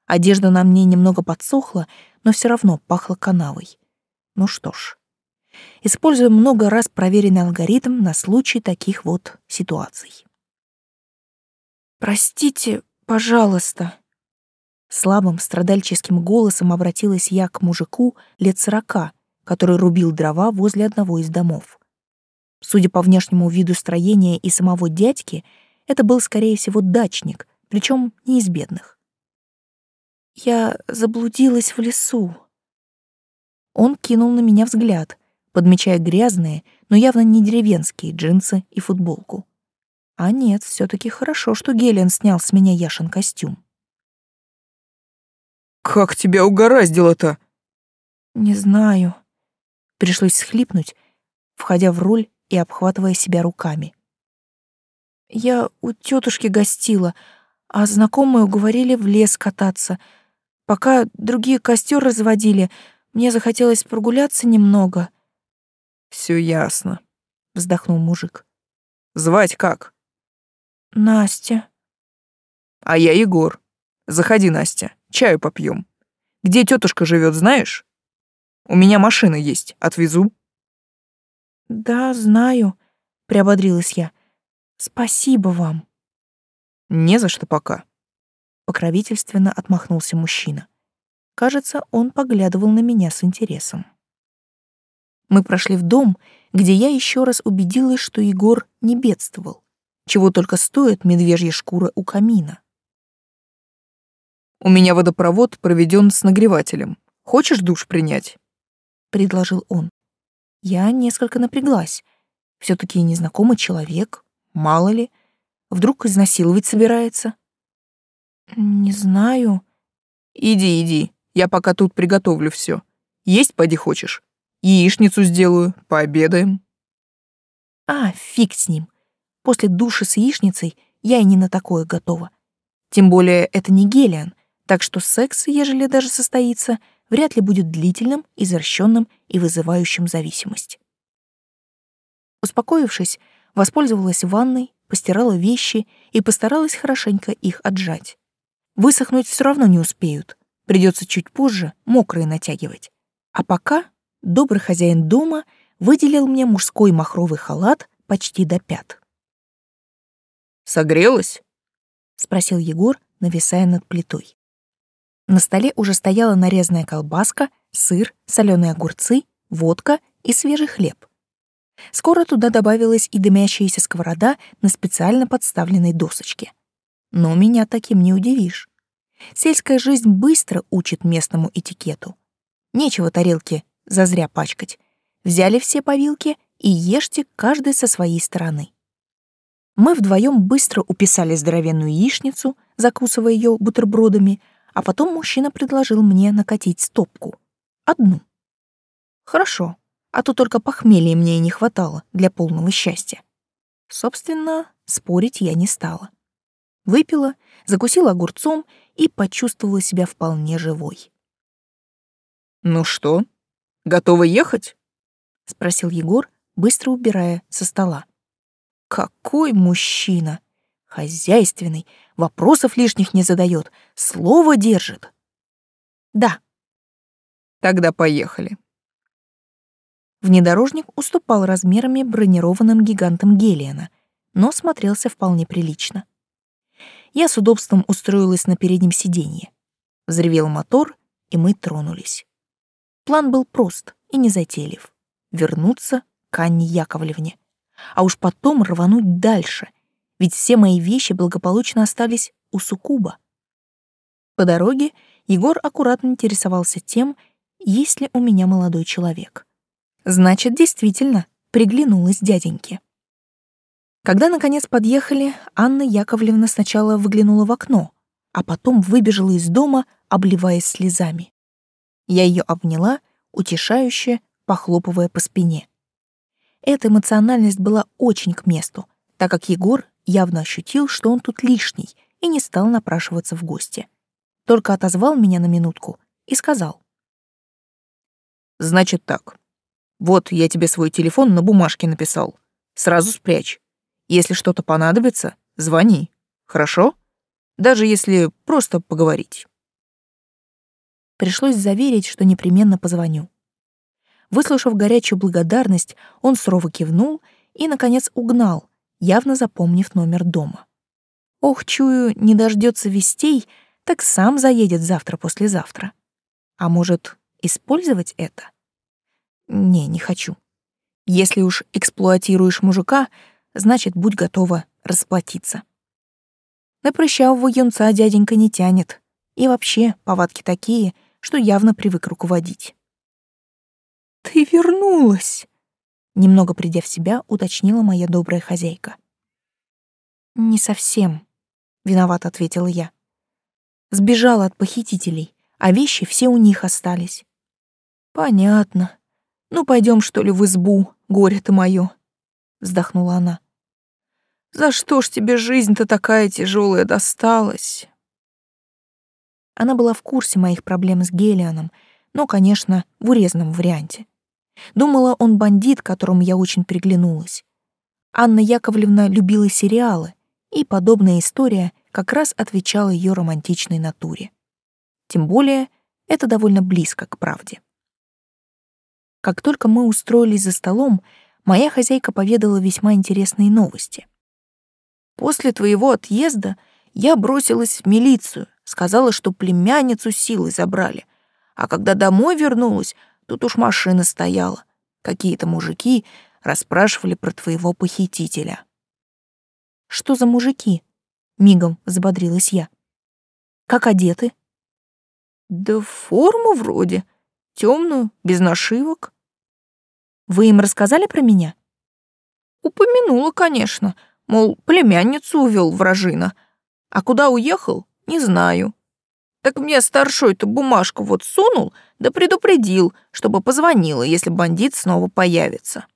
Одежда на мне немного подсохла, но все равно пахла канавой. Ну что ж, используем много раз проверенный алгоритм на случай таких вот ситуаций. «Простите, пожалуйста», Слабым, страдальческим голосом обратилась я к мужику лет сорока, который рубил дрова возле одного из домов. Судя по внешнему виду строения и самого дядьки, это был, скорее всего, дачник, причем не из бедных. Я заблудилась в лесу. Он кинул на меня взгляд, подмечая грязные, но явно не деревенские джинсы и футболку. А нет, все таки хорошо, что Гелен снял с меня Яшин костюм. «Как тебя угораздило-то?» «Не знаю». Пришлось схлипнуть, входя в роль и обхватывая себя руками. Я у тетушки гостила, а знакомые уговорили в лес кататься. Пока другие костер разводили, мне захотелось прогуляться немного. Все ясно, вздохнул мужик. Звать как? Настя. А я Егор. Заходи, Настя, чаю попьем. Где тетушка живет, знаешь? У меня машина есть, отвезу. Да, знаю, приободрилась я. Спасибо вам. Не за что пока. Покровительственно отмахнулся мужчина. Кажется, он поглядывал на меня с интересом. Мы прошли в дом, где я еще раз убедилась, что Егор не бедствовал, чего только стоит медвежья шкура у камина. «У меня водопровод проведен с нагревателем. Хочешь душ принять?» — предложил он. Я несколько напряглась. все таки незнакомый человек, мало ли, вдруг изнасиловать собирается. «Не знаю». «Иди, иди, я пока тут приготовлю все. Есть поди хочешь?» Яичницу сделаю, пообедаем. А, фиг с ним. После души с яичницей я и не на такое готова. Тем более это не Гелиан, так что секс, ежели даже состоится, вряд ли будет длительным, изощренным и вызывающим зависимость. Успокоившись, воспользовалась ванной, постирала вещи и постаралась хорошенько их отжать. Высохнуть все равно не успеют, придется чуть позже мокрые натягивать. А пока добрый хозяин дома выделил мне мужской махровый халат почти до пят. «Согрелась?» — спросил Егор, нависая над плитой. На столе уже стояла нарезанная колбаска, сыр, соленые огурцы, водка и свежий хлеб. Скоро туда добавилась и дымящаяся сковорода на специально подставленной досочке. Но меня таким не удивишь. Сельская жизнь быстро учит местному этикету. Нечего тарелки зазря пачкать. Взяли все по вилке и ешьте каждый со своей стороны. Мы вдвоем быстро уписали здоровенную яичницу, закусывая ее бутербродами, а потом мужчина предложил мне накатить стопку. Одну. Хорошо, а то только похмелья мне и не хватало для полного счастья. Собственно, спорить я не стала. Выпила, закусила огурцом и почувствовала себя вполне живой. «Ну что, Готова ехать? спросил Егор, быстро убирая со стола. Какой мужчина! Хозяйственный, вопросов лишних не задает, слово держит. Да. Тогда поехали. Внедорожник уступал размерами бронированным гигантам Гелиана, но смотрелся вполне прилично. Я с удобством устроилась на переднем сиденье. Взревел мотор, и мы тронулись. План был прост и незатейлив. Вернуться к Анне Яковлевне. А уж потом рвануть дальше, ведь все мои вещи благополучно остались у Сукуба. По дороге Егор аккуратно интересовался тем, есть ли у меня молодой человек. Значит, действительно, приглянулась дяденьке. Когда, наконец, подъехали, Анна Яковлевна сначала выглянула в окно, а потом выбежала из дома, обливаясь слезами. Я ее обняла, утешающе, похлопывая по спине. Эта эмоциональность была очень к месту, так как Егор явно ощутил, что он тут лишний и не стал напрашиваться в гости. Только отозвал меня на минутку и сказал. «Значит так. Вот я тебе свой телефон на бумажке написал. Сразу спрячь. Если что-то понадобится, звони. Хорошо? Даже если просто поговорить». Пришлось заверить, что непременно позвоню. Выслушав горячую благодарность, он сурово кивнул и, наконец, угнал, явно запомнив номер дома. Ох, чую, не дождется вестей, так сам заедет завтра-послезавтра. А может, использовать это? Не, не хочу. Если уж эксплуатируешь мужика, значит, будь готова расплатиться. На прыщавого юнца дяденька не тянет. И вообще, повадки такие — что явно привык руководить. «Ты вернулась!» Немного придя в себя, уточнила моя добрая хозяйка. «Не совсем», — виноват ответила я. «Сбежала от похитителей, а вещи все у них остались». «Понятно. Ну, пойдем что ли, в избу, горе ты моё», — вздохнула она. «За что ж тебе жизнь-то такая тяжелая досталась?» Она была в курсе моих проблем с Гелианом, но, конечно, в урезанном варианте. Думала, он бандит, которому я очень приглянулась. Анна Яковлевна любила сериалы, и подобная история как раз отвечала ее романтичной натуре. Тем более, это довольно близко к правде. Как только мы устроились за столом, моя хозяйка поведала весьма интересные новости. После твоего отъезда я бросилась в милицию, сказала, что племянницу силой забрали. А когда домой вернулась, тут уж машина стояла. Какие-то мужики расспрашивали про твоего похитителя. Что за мужики? Мигом взбодрилась я. Как одеты? Да форму вроде. темную, без нашивок. Вы им рассказали про меня? Упомянула, конечно. Мол, племянницу увел вражина. А куда уехал, не знаю. Так мне старшой-то бумажку вот сунул, да предупредил, чтобы позвонила, если бандит снова появится.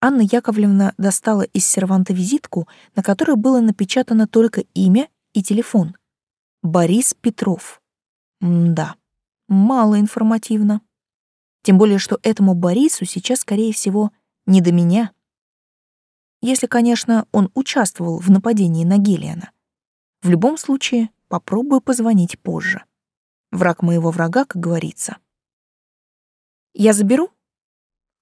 Анна Яковлевна достала из серванта визитку, на которой было напечатано только имя и телефон. Борис Петров. М-да, мало информативно. Тем более, что этому Борису сейчас, скорее всего, не до меня. Если, конечно, он участвовал в нападении на Гелиана. В любом случае, попробую позвонить позже. Враг моего врага, как говорится. Я заберу?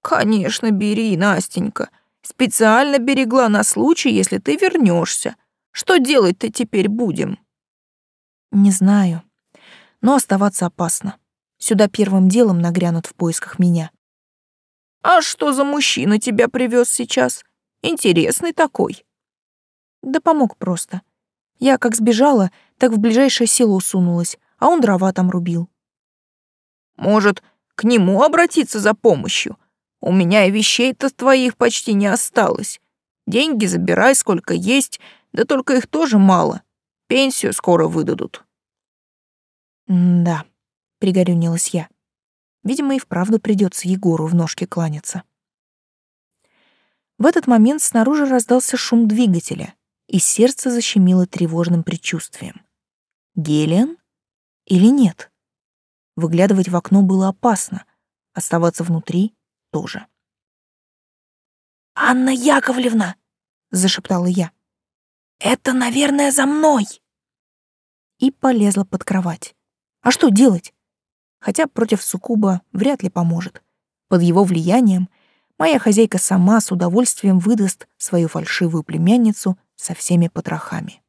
Конечно, бери, Настенька. Специально берегла на случай, если ты вернешься. Что делать-то теперь будем? Не знаю. Но оставаться опасно. Сюда первым делом нагрянут в поисках меня. А что за мужчина тебя привез сейчас? Интересный такой. Да помог просто. Я как сбежала, так в ближайшее село сунулась, а он дрова там рубил. Может, к нему обратиться за помощью? У меня и вещей-то твоих почти не осталось. Деньги забирай, сколько есть, да только их тоже мало. Пенсию скоро выдадут. «Да», — пригорюнилась я. Видимо, и вправду придется Егору в ножки кланяться. В этот момент снаружи раздался шум двигателя, и сердце защемило тревожным предчувствием. Гелиан или нет? Выглядывать в окно было опасно, оставаться внутри тоже. «Анна Яковлевна!» — зашептала я. «Это, наверное, за мной!» И полезла под кровать. А что делать? Хотя против суккуба вряд ли поможет. Под его влиянием моя хозяйка сама с удовольствием выдаст свою фальшивую племянницу со всеми потрохами.